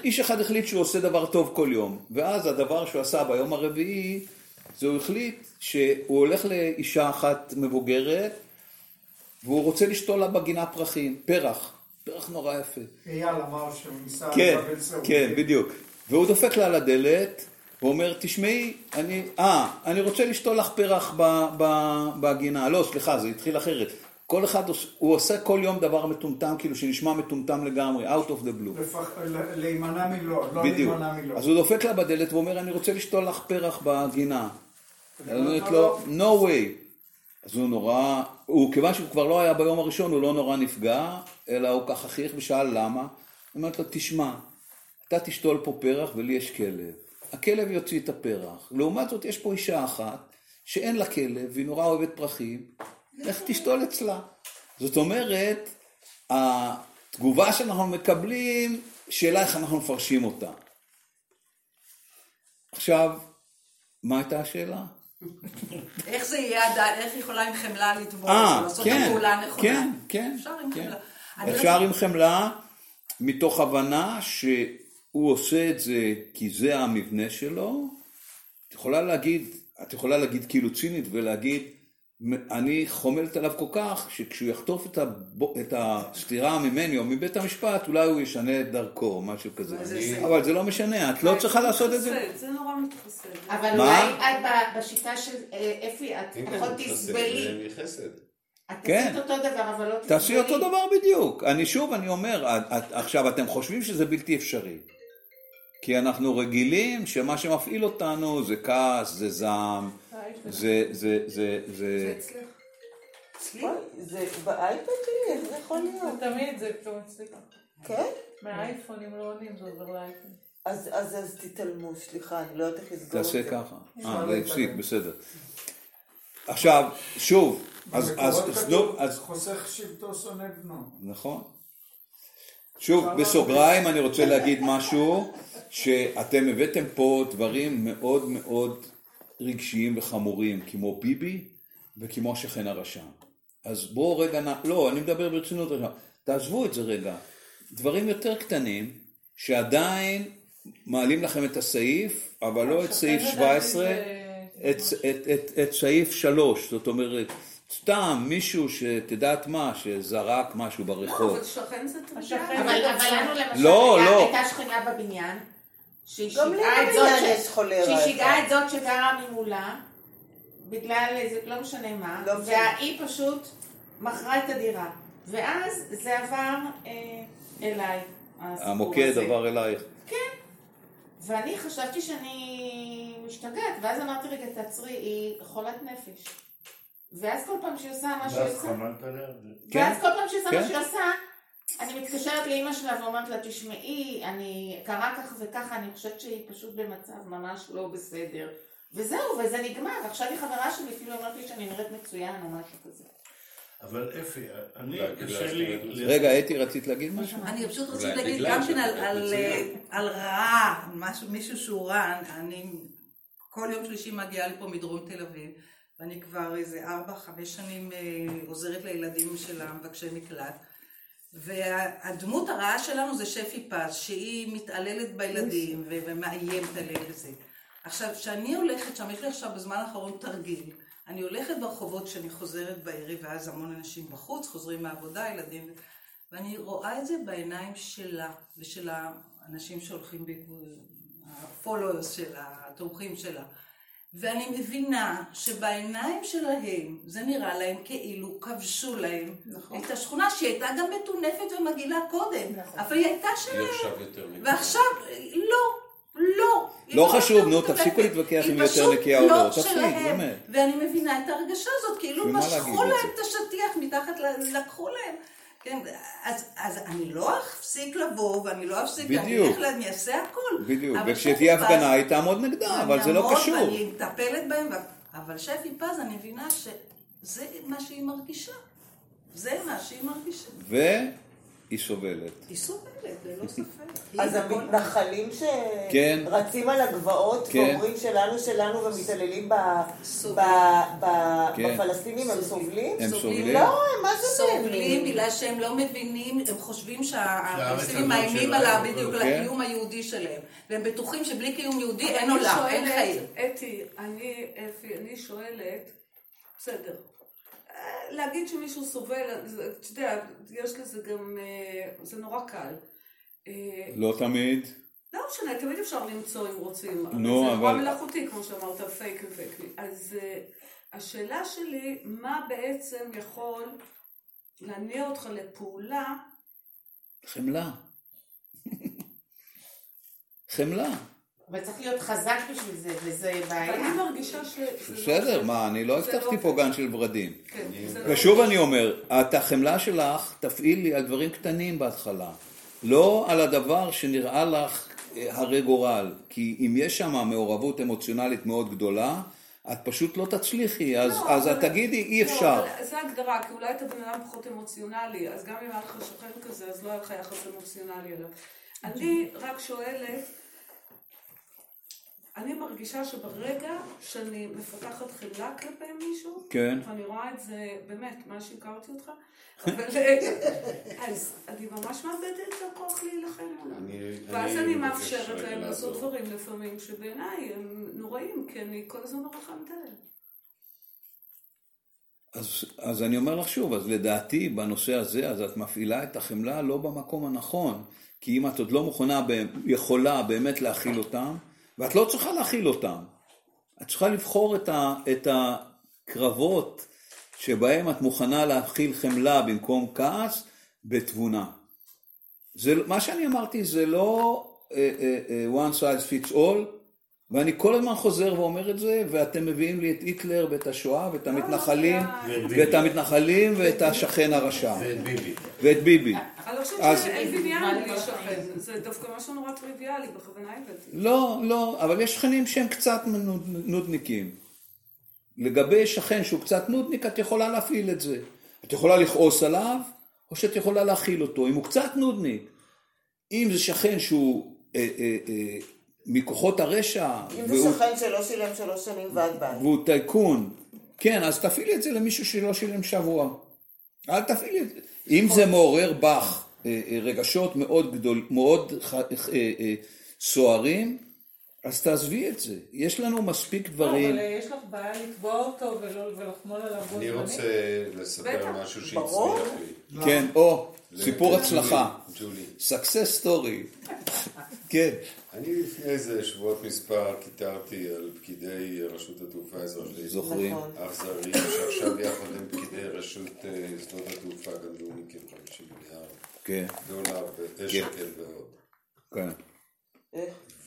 איש אחד החליט שהוא עושה דבר טוב כל יום, ואז הדבר שהוא עשה ביום הרביעי, זה הוא החליט שהוא הולך לאישה אחת מבוגרת, והוא רוצה לשתול לה בגינה פרחים, פרח, פרח נורא יפה. אייל אמר שהוא ניסה כן, לקבל סעודית. כן, בדיוק. והוא דופק לה על הדלת, ואומר, תשמעי, אני, אה, אני רוצה לשתול לך פרח ב, ב, בגינה. לא, סליחה, זה התחיל אחרת. כל אחד, הוא עושה כל יום דבר מטומטם, כאילו שנשמע מטומטם לגמרי, out of the blue. לפח- להימנע מלא, לא בדיוק. להימנע מלא. אז הוא דופק לה בדלת ואומר, אני רוצה לשתול לך פרח בגינה. אז אומרת. לו, no way. אז הוא נורא, הוא, כיוון שהוא כבר לא היה ביום הראשון, הוא לא נורא נפגע, אלא הוא ככה חייך ושאל למה. היא אומרת לו, תשמע, אתה תשתול פה פרח ולי יש כלב. הכלב יוציא את הפרח. לעומת זאת, יש פה אישה אחת שאין לה כלב, והיא נורא אוהבת פרחים, לך תשתול אצלה. זאת אומרת, התגובה שאנחנו מקבלים, שאלה איך אנחנו מפרשים אותה. עכשיו, מה הייתה השאלה? איך זה יהיה עדיין, איך יכולה עם חמלה לתבוע, אה, לעשות את כן, הפעולה הנכונה. כן, כן, אפשר עם כן. חמלה. אפשר רציתי- עם חמלה, מתוך הבנה שהוא עושה את זה כי זה המבנה שלו. את יכולה להגיד, את יכולה להגיד כאילו צינית ולהגיד, אני חומלת עליו כל כך, שכשהוא יחטוף את, הבו, את הסתירה ממני או מבית המשפט, אולי הוא ישנה את דרכו או משהו כזה. זה- זה- אבל זה לא משנה, את לא צריכה לעשות את זה. זה נורא מתחסד. אבל מה? אולי את בשיטה של אה, אפי, את פחות תסבלי. את כן. תעשי אותו דבר, אבל לא תסבלי. תעשי אותו דבר בדיוק. אני שוב, אני אומר, את, את, עכשיו אתם חושבים שזה בלתי אפשרי. כי אנחנו רגילים שמה שמפעיל אותנו זה כעס, זה זעם, זה, זה, זה, זה, וואי, זה באייפד שלי, איך זה יכול להיות? זה תמיד זה טוב אצלי. כן? מהאייפונים לא עונים, זה עובר לאייפון. אז אז אז תתעלמו, סליחה, אני לא יודעת איך לסגור את תעשה זה. ככה. אה, זה הפסיק, בסדר. עכשיו, שוב, אז, אז, אז, כתוב, אז, חוסך שבטו שונא בנו. נכון. שוב, בסוגריים אני רוצה להגיד משהו, שאתם הבאתם פה דברים מאוד מאוד רגשיים וחמורים, כמו ביבי וכמו השכן הרשע. אז בואו רגע, נ... לא, אני מדבר ברצינות עכשיו, תעזבו את זה רגע. דברים יותר קטנים, שעדיין מעלים לכם את הסעיף, אבל לא את סעיף השכן 17, לדעתי את, את, את, את סעיף 3, זאת אומרת, סתם מישהו שאת יודעת מה, שזרק משהו ברחוב. לא, אבל שכן זה. השכן אבל אבל לנו למשל לא, לא. הייתה שכנה בבניין, שהיא שיגעה את זאת חולרה שהיא שיגעה. את זאת שגרה ממולה, בגלל איזה, לא משנה מה, לא משנה. והיא פשוט מכרה את הדירה. ואז זה עבר אה, אליי, המוקד הזה. עבר אלייך. ואני חשבתי שאני משתגעת, ואז אמרתי, רגע, תעצרי, היא חולת נפש. ואז כל פעם שהיא עושה מה שהיא ואז עושה, חמלת עליה. כן. ואז כל פעם שהיא עושה כן. מה שהיא עושה, אני מתקשרת לאימא שלה ואומרת לה, תשמעי, אני קרה כך וככה, אני חושבת שהיא פשוט במצב ממש לא בסדר. וזהו, וזה נגמר. עכשיו היא חברה שלי, אפילו אמרת לי שאני נראית מצוין או משהו כזה. אבל אפי, אני, קשה לי... רגע, אתי, רצית להגיד משהו? אני פשוט רציתי להגיד גם כן על- רע, משהו- מישהו שהוא רע, אני כל יום שלישי מגיעה לפה מדרום תל אביב, ואני כבר איזה ארבע, חמש שנים אה, עוזרת לילדים של המבקשי מקלט, והדמות הרעה שלנו זה שפי פז, שהיא מתעללת בילדים ומאיימת עליהם וזה. עכשיו, כשאני הולכת שם, יש לי עכשיו בזמן האחרון תרגיל. אני הולכת ברחובות כשאני חוזרת בערב, ואז המון אנשים בחוץ, חוזרים מהעבודה, ילדים, ואני רואה את זה בעיניים שלה ושל האנשים שהולכים בעקבות, ה-followers שלה, התומכים שלה. ואני מבינה שבעיניים שלהם זה נראה להם כאילו כבשו להם נכון. את השכונה שהיא הייתה גם מטונפת ומגעילה קודם, אבל היא הייתה היא שלהם. עכשיו יותר מכם. ועכשיו, לא, לא. היא לא חשוב, יותר נו. תפסיקו להתווכח היא אם יותר פשוט נקייה או לא. תפסיק, שלהם. באמת. ואני מבינה את ההרגשה הזאת, כאילו משכו להם? את השטיח מתחת, לקחו להם. כן, אז, אז אני לא אפסיק לבוא, ואני לא אפסיק, אני בדיוק. אלך, לה- אני אעשה הכל. בדיוק, וכשתהיה הפגנה היא תעמוד נגדה, אבל זה לא קשור. ואני מטפלת בהם, ו- אבל שפי פז, אני מבינה שזה מה שהיא מרגישה. זה מה שהיא מרגישה. היא סובלת. היא סובלת, ללא ספק. אז המתנחלים כן. שרצים על הגבעות כן. ואומרים שלנו שלנו ומתעללים ב- סובלים. ב- ב- כן. בפלסטינים, הם סובלים? הם סובלים? לא, הם מה זה סובלים? בגלל שהם לא מבינים, הם חושבים שהפלסטינים מאיימים שלהם. על בדיוק על כן. הקיום היהודי שלהם. והם בטוחים שבלי קיום יהודי אין אני עולם, אין שואלת, חיים. אתי, אני, שואלת, בסדר, להגיד שמישהו סובל, אתה יודע, יש לזה גם, אה, זה נורא קל. אה, לא תמיד. לא משנה, תמיד אפשר למצוא אם רוצים. נו, זה נורא אבל- מלאכותי, כמו שאמרת, פייק ופייק. אז אה, השאלה שלי, מה בעצם יכול להניע אותך לפעולה חמלה. חמלה. אבל צריך להיות חזק בשביל זה, וזה בעיה. ואני מרגישה ש... לא- בסדר, מה, אני לא הבטחתי לא- פה גן של ורדים. כן, לא- ושוב אני אומר, את החמלה שלך תפעילי על דברים קטנים בהתחלה. לא על הדבר שנראה לך אה, הרי גורל. כי אם יש שם מעורבות אמוציונלית מאוד גדולה, את פשוט לא תצליחי, אז, לא, אז אבל- את תגידי אי לא, אפשר. אבל זה הגדרה, כי אולי אתה בן אדם פחות אמוציונלי, אז גם אם היה לך שכן כזה, אז לא היה לך יחס אמוציונלי אליו. אני רק שואלת, אני מרגישה שברגע שאני מפתחת חמלה כלפי מישהו, כן. ואני רואה את זה, באמת, מה שהכרתי אותך, אבל אז אני ממש מאבדת את הכוח להילחם. אני- ואז אני מאפשרת להם לעשות לעזור. דברים לפעמים שבעיניי הם נוראים, כי אני כל הזמן מרחמת עליהם. אז, אז אני אומר לך שוב, אז לדעתי בנושא הזה, אז את מפעילה את החמלה לא במקום הנכון. כי אם את עוד לא מוכנה, ב- יכולה באמת להכיל אותם, ואת לא צריכה להכיל אותם. את צריכה לבחור את, ה, את הקרבות שבהם את מוכנה להכיל חמלה במקום כעס בתבונה. זה, מה שאני אמרתי זה לא uh, uh, one size fits all, ואני כל הזמן חוזר ואומר את זה, ואתם מביאים לי את היטלר ואת השואה ואת המתנחלים, ואת ביבי. ואת המתנחלים ואת השכן הרשע, ואת ביבי. ואת ביבי. אני לא חושבת אז- שאין בניין בלי שכן, זה דווקא משהו נורא טריוויאלי, בכוונה הבאתי. לא, לא, אבל יש שכנים שהם קצת נו- נודניקים. לגבי שכן שהוא קצת נודניק, את יכולה להפעיל את זה. את יכולה לכעוס עליו, או שאת יכולה להכיל אותו. אם הוא קצת נודניק, אם זה שכן שהוא אה, אה, אה, מכוחות הרשע, אם והוא, זה שכן שלא שילם שלוש שנים ועד בית. והוא טייקון, כן, אז תפעילי את זה למישהו שלא שילם שבוע. אל תפעילי את זה. אם זה מעורר בך אה, אה, רגשות מאוד גדול, מאוד ח- אה, סוערים, אז תעזבי את זה. יש לנו מספיק לא, דברים. אבל יש לך בעיה לתבוע אותו ולחמול עליו בו אני? רוצה לספר. משהו. שהצליח לי. כן, או, סיפור הצלחה. ג'ולי. success story. כן, אני לפני איזה שבועות מספר קיטרתי על פקידי רשות התעופה האזרחית. זוכרים. נכון. אכזריים, שעכשיו יחד עם פקידי רשות אה, שדות התעופה גנבו מכם 50 מיליארד כן, דולר ושקל ועוד. כן.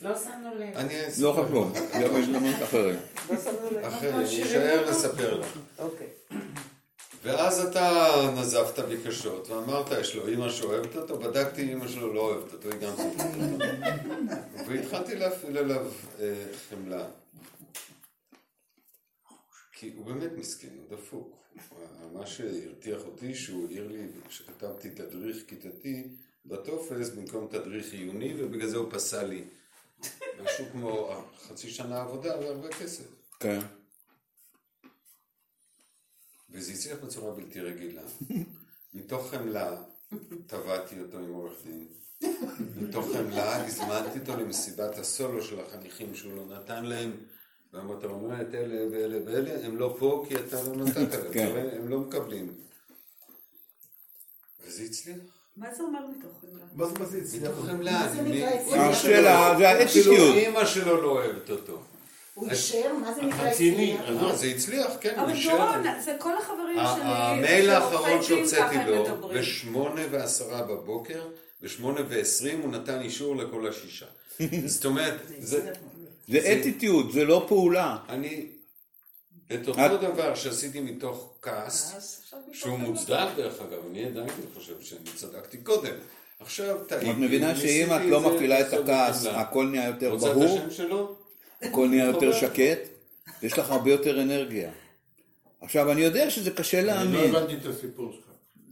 לא שמנו לב. אני לא חשוב, גם הזדמנות אחרת. לא שמנו לב. אחרי, אני אשאר לספר לך. אוקיי. ואז אתה נזפת בי קשות, ואמרת, יש לו אימא שאוהבת אותו, בדקתי, אימא שלו לא אוהבת אותו, היא גם סופרת אותו. והתחלתי להפעיל עליו אה, חמלה. כי הוא באמת מסכן, הוא דפוק. מה שהרתיח אותי, שהוא העיר לי, כשכתבתי תדריך כיתתי, בטופס במקום תדריך עיוני, ובגלל זה הוא פסל לי. משהו כמו חצי שנה עבודה והרבה כסף. כן. וזה הצליח בצורה בלתי רגילה. מתוך חמלה, תבעתי אותו עם עורך דין. מתוך חמלה, הזמנתי אותו למסיבת הסולו של החניכים שהוא לא נתן להם. ואמרת, אתה אומר את אלה ואלה ואלה, הם לא פה כי אתה לא נתת להם, כן. הם לא מקבלים. וזה הצליח. מה זה אומר מתוך חמלה? מה זה מה הצליח? מתוך חמלה. זה נקרא השאלה זה אפילו האטיטיוד. אימא שלו לא אוהבת אותו. הוא אישר? מה זה נקרא אצלנו? אה, זה הצליח, כן, הוא אבל אישר. דורון, זה כל החברים שלי, המייל האחרון שהוצאתי לו. בשמונה ועשרה בבוקר, בשמונה ועשרים הוא נתן אישור לכל השישה. זאת אומרת, זה, זה אטיטיוד, זה לא פעולה. אני, את אותו דבר שעשיתי מתוך כעס, שהוא מוצדק דרך אגב, אני עדיין חושב שאני צדקתי קודם. עכשיו טעיתי. את מבינה שאם את לא מפעילה את הכעס. הכל נהיה יותר רוצה את ברור, השם שלו? הכל נהיה יותר. שקט, יש לך הרבה יותר אנרגיה. עכשיו, אני יודע שזה קשה אני לא להאמין. הבנתי את הסיפור שלך.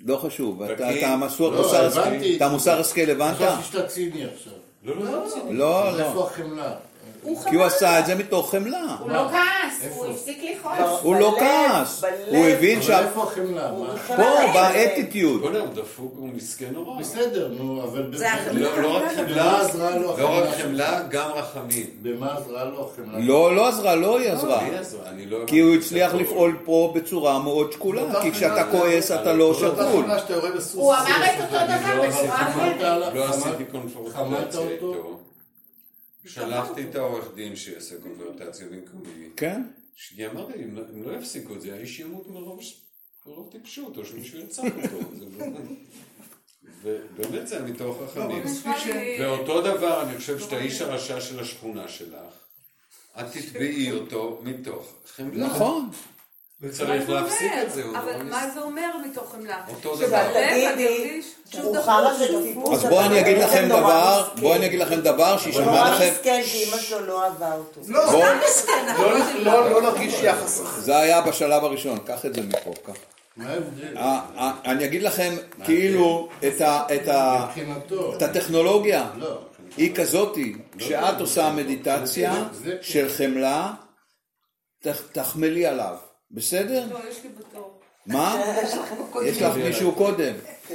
לא חשוב, אתה- לא, מוסר השכל, הבנת? חשבתי שאתה ציני עכשיו. לא, לא, לא. לא, לא. איפה החמלה? כי הוא. עשה את זה מתוך חמלה. הוא לא כעס? הוא הפסיק לכעוס. הוא לא כעס. הוא הבין אבל שה... איפה החמלה? פה, באטיטיוד. הוא דפוק, הוא מסכן נורא. בסדר, נו, אבל... זה החמלה. לא לא רק חמלה, עזרה לו לא? רק חמלה, גם רחמים. במה עזרה לו החמלה? לא, לא עזרה, לא היא עזרה. לא... כי הוא הצליח לפעול פה בצורה מאוד שקולה, כי כשאתה כועס אתה לא שקול. הוא אמר את אותו דבר לא בצורה חמלת אחרת. לא חמלת- עשיתי חמלת קונפורטציה אותו? איתו. שלחתי את העורך דין שיעשה קונפורטציה במקומי. כן? לי, אם לא- אם לא יפסיקו את זה, האיש ימות מרוב טיפשות, או שמישהו ירצח אותו. זה לא- ובאמת זה מתוך רחמים. לי- ואותו דבר, אני חושב שאתה האיש הרשע של השכונה שלך, את תתבעי אותו מתוך חמלה. נכון. צריך מה להפסיק אומר? את זה. הוא אבל מה זה אומר מתוך חמלה? אותו דבר. תגידי, רוחמה זה אז בואו אני אגיד לכם הוא דבר. בואו אני אגיד לכם דבר הוא נורא לכם, מסכן כי אימא שלו לא אהבה אותו. לא, לא, לא, לא נרגיש יחס. זה היה בשלב הראשון, קח את זה מפה, קח. אה, אה, אני אגיד לכם, כאילו, את הטכנולוגיה, לא. היא כזאתי, כשאת עושה מדיטציה של חמלה, תחמלי עליו, בסדר? לא, יש לי בתור. מה? יש לך מישהו קודם.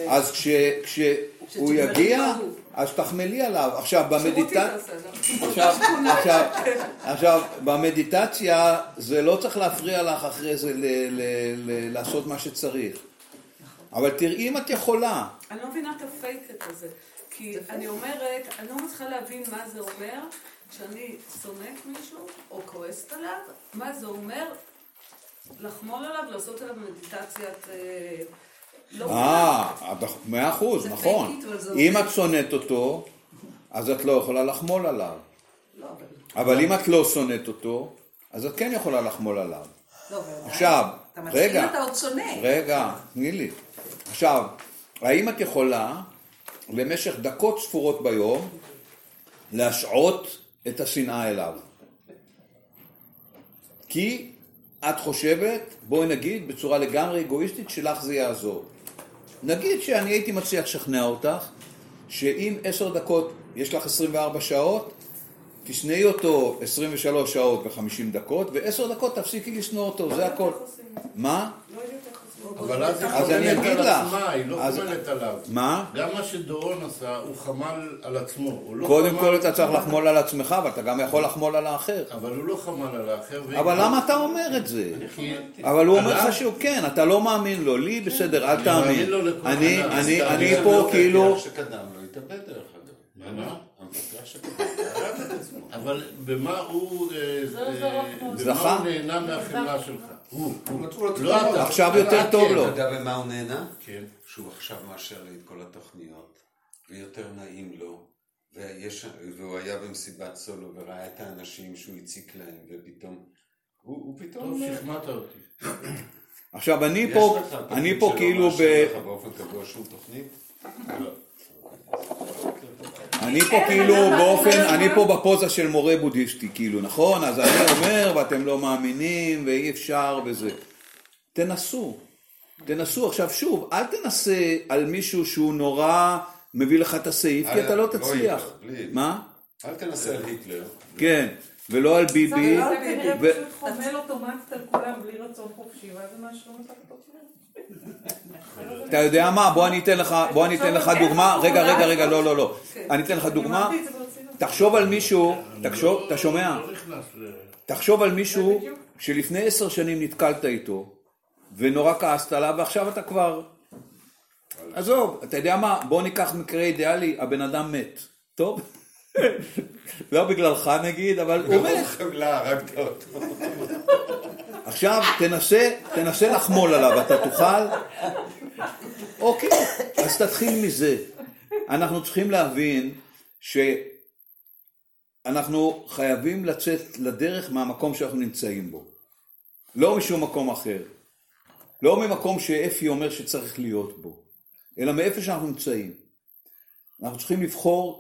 אז כש- כשהוא יגיע, אז תחמלי עליו. עכשיו, במדיטציה... לא? עכשיו, במדיטציה זה לא צריך להפריע לך אחרי זה לעשות מה שצריך. אבל תראי אם את יכולה. אני לא מבינה את הפייקט הזה. כי אני אומרת, אני לא מצליחה להבין מה זה אומר כשאני שונאת מישהו או כועסת עליו, מה זה אומר לחמול עליו, לעשות עליו מדיטציית... אה, לא אה, מאה אחוז, נכון. אם. את שונאת אותו, אז את לא יכולה לחמול עליו. לא, אבל... אם את לא שונאת אותו, אז את כן יכולה לחמול עליו. לא, עכשיו, רגע, אתה עוד שונא. רגע, תני לי. עכשיו, האם את יכולה למשך דקות ספורות ביום להשעות את השנאה אליו? כי את חושבת, בואי נגיד בצורה לגמרי אגואיסטית, שלך זה יעזור. נגיד שאני הייתי מצליח לשכנע אותך, שאם עשר דקות, יש לך 24 שעות, תשנאי אותו 23 שעות ו-50 דקות, ועשר דקות תפסיקי לשנוא אותו, זה הכל. מה? לא עושים. אבל אז היא חומלת אגיד על לך. עצמה, היא לא חומלת עליו. מה? גם מה שדורון עשה, הוא חמל על עצמו. לא קודם כל אתה צריך לחמול על עצמך, אבל אתה גם יכול לחמול על האחר. אבל הוא לא חמל על האחר. אבל למה אתה אומר את זה? אבל הוא אומר? לך שהוא כן, אתה לא מאמין לו, לי בסדר, אל תאמין. אני, פה כאילו, המפקח שקדם לו התאבד דרך אגב. מה? המפקח שקדם לו הרג את עצמו. אבל במה הוא... אה, זה אה, זרקנו. במה זכה? הוא נהנה מהחמלה שלך? הוא. לא אתה. עכשיו יותר טוב כן, לו. אתה יודע במה הוא נהנה? כן. שהוא עכשיו מאשר לי את כל התוכניות, ויותר נעים לו, ויש, והוא היה במסיבת סולו וראה את האנשים שהוא הציק להם, ופתאום, הוא, הוא פתאום... טוב, שכנעת אותי. עכשיו אני יש פה, אני פה כאילו ב... מאשר לך באופן קבוע שום תוכנית? אני פה כאילו באופן, אני פה בפוזה של מורה בודהיסטי, כאילו, נכון? אז אני אומר, ואתם לא מאמינים, ואי אפשר וזה. תנסו, תנסו. עכשיו שוב, אל תנסה על מישהו שהוא נורא מביא לך את הסעיף, כי אתה לא בואי, תצליח. מה? אל תנסה על היטלר. כן, ולא על ביבי. זה כנראה פשוט חומל אוטומטית על כולם בלי רצון חופשי, ואז הם מאשרים אותך לתוכנית. אתה יודע מה? בוא אני אתן לך, בוא אני אתן לך דוגמה. רגע, רגע, רגע, לא, לא, לא. אני אתן לך דוגמה. זה. תחשוב על מישהו, תחשוב, אתה שומע? לא. תחשוב על מישהו שלפני עשר שנים נתקלת איתו, ונורא כעסת עליו, ועכשיו אתה כבר... עזוב, אתה יודע מה? בוא ניקח מקרה אידיאלי, הבן אדם מת. טוב? לא בגללך נגיד, אבל הוא מת. חמלה, הרגת אותו. עכשיו תנסה, תנסה לחמול עליו, אתה תוכל? אוקיי, אז תתחיל מזה. אנחנו צריכים להבין שאנחנו חייבים לצאת לדרך מהמקום שאנחנו נמצאים בו. לא משום מקום אחר. לא ממקום שאפי אומר שצריך להיות בו, אלא מאיפה שאנחנו נמצאים. אנחנו צריכים לבחור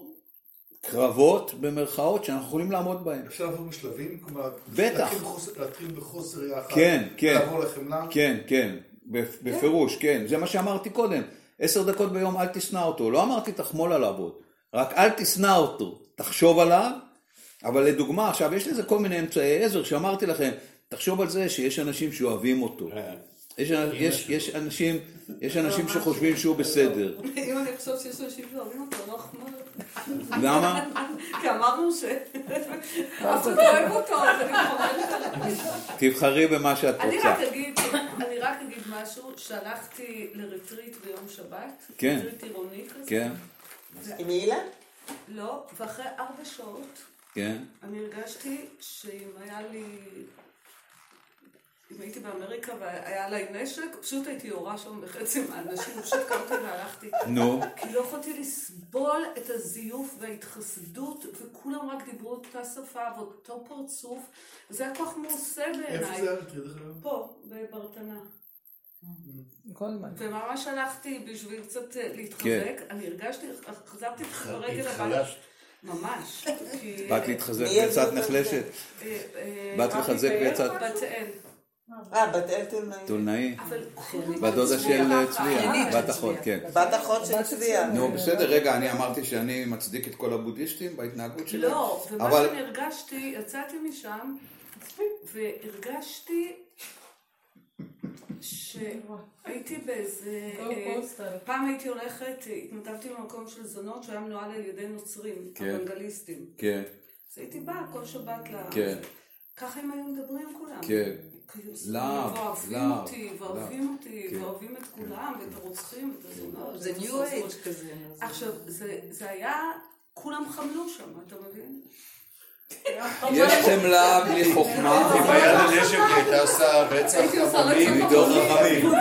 קרבות במרכאות שאנחנו יכולים לעמוד בהם. אפשר לעבור בשלבים? כלומר, בטח. להתחיל בחוסר- להתחיל בחוסר יחד, כן, כן. לעבור לחמלה. כן, כן. בפירוש, כן. זה מה שאמרתי קודם. עשר דקות ביום אל תשנא אותו. לא אמרתי תחמול עליו עוד. רק אל תשנא אותו. תחשוב עליו. אבל לדוגמה, עכשיו יש לזה כל מיני אמצעי עזר שאמרתי לכם, תחשוב על זה שיש אנשים שאוהבים אותו. יש, יש, יש אנשים, יש אנשים שחושבים שהוא בסדר. אם אני חושבת שיש אנשים שאוהבים אותו, לא חמור. למה? כי אמרנו ש... אף אחד לא אוהב אותו, אז אני עליו. תבחרי במה שאת אני רוצה. רק אגיד, אני רק אגיד משהו, שהלכתי לריטריט ביום שבת, כן. ריטריט עירוני כזה, כן, עם אילן? לא, ואחרי ארבע שעות, כן. אני הרגשתי שאם היה לי, אם הייתי באמריקה והיה עליי נשק, פשוט הייתי יורה שם בחצי מהאנשים, פשוט קמתי והלכתי. נו. כי לא יכולתי לסבול את הזיוף וההתחסדות, וכולם רק דיברו אותה שפה ואותו פרצוף, וזה היה כל כך מעושה איפה בעיניי. זה היה? לך. פה, בברטנה. גולדמן. וממש הלכתי בשביל קצת אה, כן. להתחזק, אני הרגשתי, חזרתי ברגל הבית. ממש. באת להתחזק ויצאת נחלשת. אה, אה, באת לחזק ויצאת בת אל. אה, בת אל תולנאי. טולנאי. אבל בת דודה של ככה. צביה. בת אחות. כן. בת אחות של צביה. נו בסדר, רגע, אני אמרתי שאני מצדיק את כל הבודהיסטים בהתנהגות שלהם. לא, ומה אבל- שאני הרגשתי, יצאתי משם, והרגשתי שהייתי באיזה... אה. פעם הייתי הולכת, אה, התנדבתי במקום של זונות שהיה מנוהל על ידי נוצרים, כן. אוונגליסטים. כן, אז הייתי באה כל שבת ל... כן. ככה הם היו מדברים כולם. כן. לאו, ואוהבים לאו, אותי, ואוהבים אותי, כן. ואוהבים את כולם, ואת הרוצחים, ואת הזונות. זה ניו. אייג' כזה. אז- עכשיו, זה, היה, כולם חמלו שם, אתה מבין? יש חמלה בלי חוכמה. אם היה לה נשק היא הייתה עושה רצח מתוך רחמים. רחמים.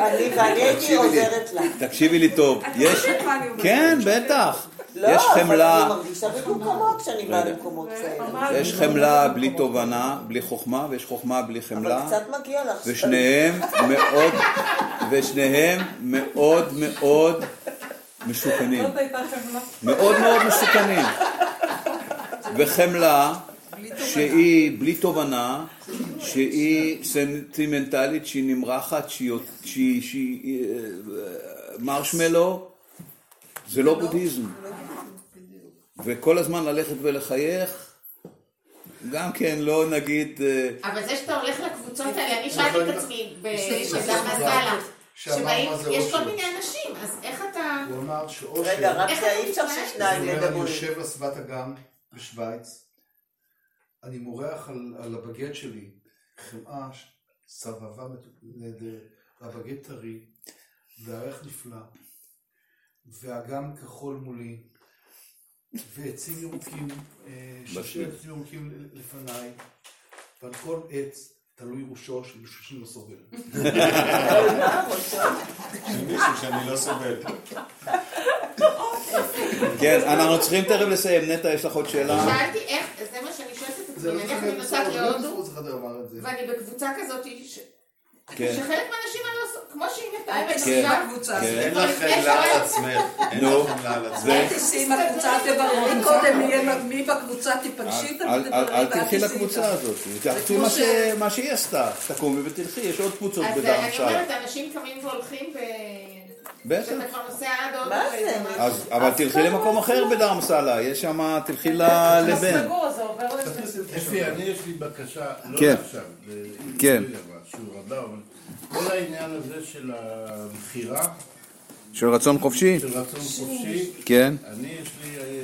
אני ואני הייתי תקשיבי לי. עוזרת לה. תקשיבי לי טוב, אתה יש... אומרת? כן, בטח. לא, יש אבל חמלה, אני מרגישה במקומות כשאני באה. למקומות כאלה. יש חמלה בלי תובנה, בלי חוכמה, ויש חוכמה בלי אבל חמלה. קצת מגיע לך. ושניהם מאוד, ושניהם מאוד מאוד מסוכנים. חמלה. מאוד מאוד מסוכנים. וחמלה, שהיא בלי תובנה, שהיא סנטימנטלית, שהיא נמרחת, שהיא, שהיא אה, מרשמלו, זה לא בודהיזם. וכל הזמן ללכת ולחייך, גם כן לא נגיד, אה, אבל זה שאתה הולך לקבוצות האלה, אני שאלתי את עצמי, בדרמזלה, שאמר שבאים, יש. כל מיני אנשים, אז איך אתה... הוא אמר שאושר... רגע, רק איך זה אתה אי אפשר? ששניים הוא אומר, אני ידברו. יושב על שפת אגם בשוויץ, אני מורח על, על הבגט שלי חמאה סבבה נהדרת, והבגט טרי, והריח נפלא, ואגם כחול מולי, ועצים ירוקים, אה, עצים ירוקים לפניי, ועל כל עץ תלוי ראשו של מישהו שאני לא סובל. מישהו שאני לא סובל. כן, אנחנו צריכים תכף לסיים. נטע, יש לך עוד שאלה? שאלתי איך, זה מה שאני שואלת את זה עצמי, לא נניח צריך אני נוסעת להודו, לא זה. ואני בקבוצה כזאת, כן. שחלק מהאנשים אני עושה, כמו שהיא תיסעי עכשיו, כן. אין. לך חמלה על עצמך. אין נו. לך חמלה על עצמך. אל תיסעי עם הקבוצה, תבררי קודם מי בקבוצה, תיפגשי איתם אל- תלכי לקבוצה. הזאת, תעשי מה שהיא עשתה, תקומי ותלכי, יש עוד קבוצות אז בדם אני שלה. אומרת, אנשים קמים והולכים, ו... בטח. שאתה כבר נוסע עד הודו, מה זה? אז, אבל תלכי למקום אחר בדרמסלה, יש שם, תלכי לבן. לזה. אפי, אני יש לי בקשה, לא כן. עכשיו, כן. שהוא רבה, אבל כל העניין הזה של המכירה, של רצון חופשי? של רצון חופשי, כן. אני יש לי